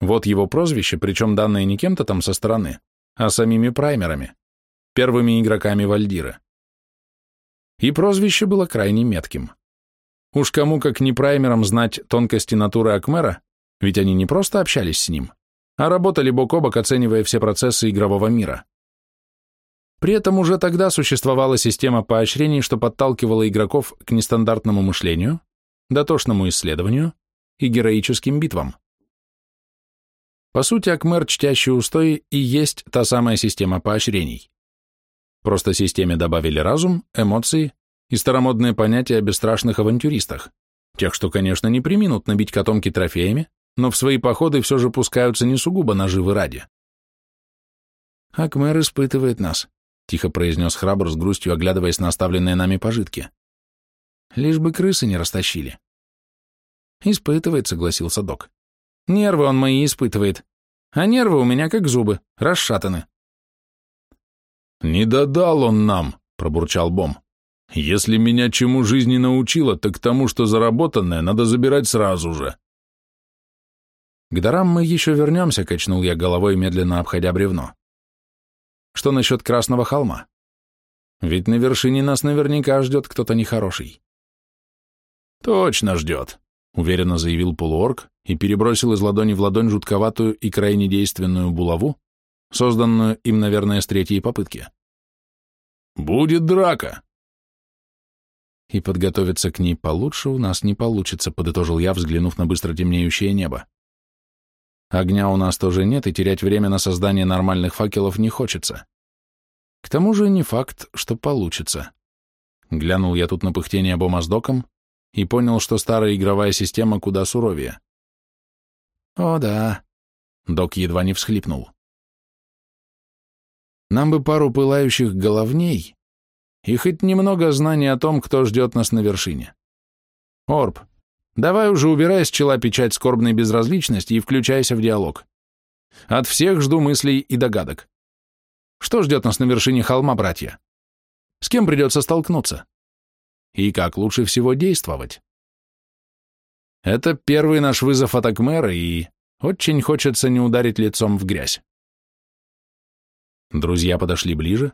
Вот его прозвище, причем данное не кем-то там со стороны, а самими праймерами, первыми игроками Вальдира. И прозвище было крайне метким. Уж кому как не праймерам знать тонкости натуры Акмера, ведь они не просто общались с ним, а работали бок о бок, оценивая все процессы игрового мира. При этом уже тогда существовала система поощрений, что подталкивала игроков к нестандартному мышлению, дотошному исследованию и героическим битвам. По сути, Акмер, чтящий устои, и есть та самая система поощрений. Просто системе добавили разум, эмоции и старомодные понятия о бесстрашных авантюристах, тех, что, конечно, не приминут набить котомки трофеями, но в свои походы все же пускаются не сугубо наживы ради. «Акмер испытывает нас», — тихо произнес храбр с грустью, оглядываясь на оставленные нами пожитки. «Лишь бы крысы не растащили». «Испытывает», — согласился док. «Нервы он мои испытывает, а нервы у меня как зубы, расшатаны».
«Не додал он нам», — пробурчал Бом. «Если меня чему жизнь не научила, так тому, что заработанное надо забирать сразу же».
К дарам мы еще вернемся, качнул я головой, медленно обходя бревно. Что насчет Красного холма? Ведь на вершине нас наверняка ждет кто-то нехороший.
Точно ждет, уверенно заявил полуорг и перебросил из ладони в ладонь жутковатую и крайне действенную булаву, созданную им, наверное, с третьей попытки. «Будет драка!»
«И подготовиться к ней получше у нас не получится», — подытожил я, взглянув на быстро темнеющее небо. «Огня у нас тоже нет, и терять время на создание нормальных факелов не хочется. К тому же не факт, что получится». Глянул я тут на пыхтение Бома с доком и понял, что старая игровая система куда суровее. «О, да», — док едва не всхлипнул. «Нам бы пару пылающих головней и хоть немного знаний о том, кто ждет нас на вершине. Орб, давай уже убирай с чела печать скорбной безразличности и включайся в диалог. От всех жду мыслей и догадок. Что ждет нас на вершине холма, братья? С кем придется столкнуться? И как лучше всего действовать? Это первый наш вызов от Акмера, и очень хочется не ударить лицом в грязь. Друзья подошли ближе,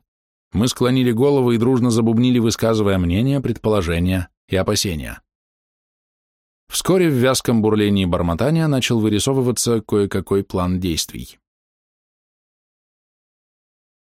мы склонили головы и дружно забубнили, высказывая мнения, предположения и опасения. Вскоре в вязком бурлении бормотания начал вырисовываться кое-какой план действий.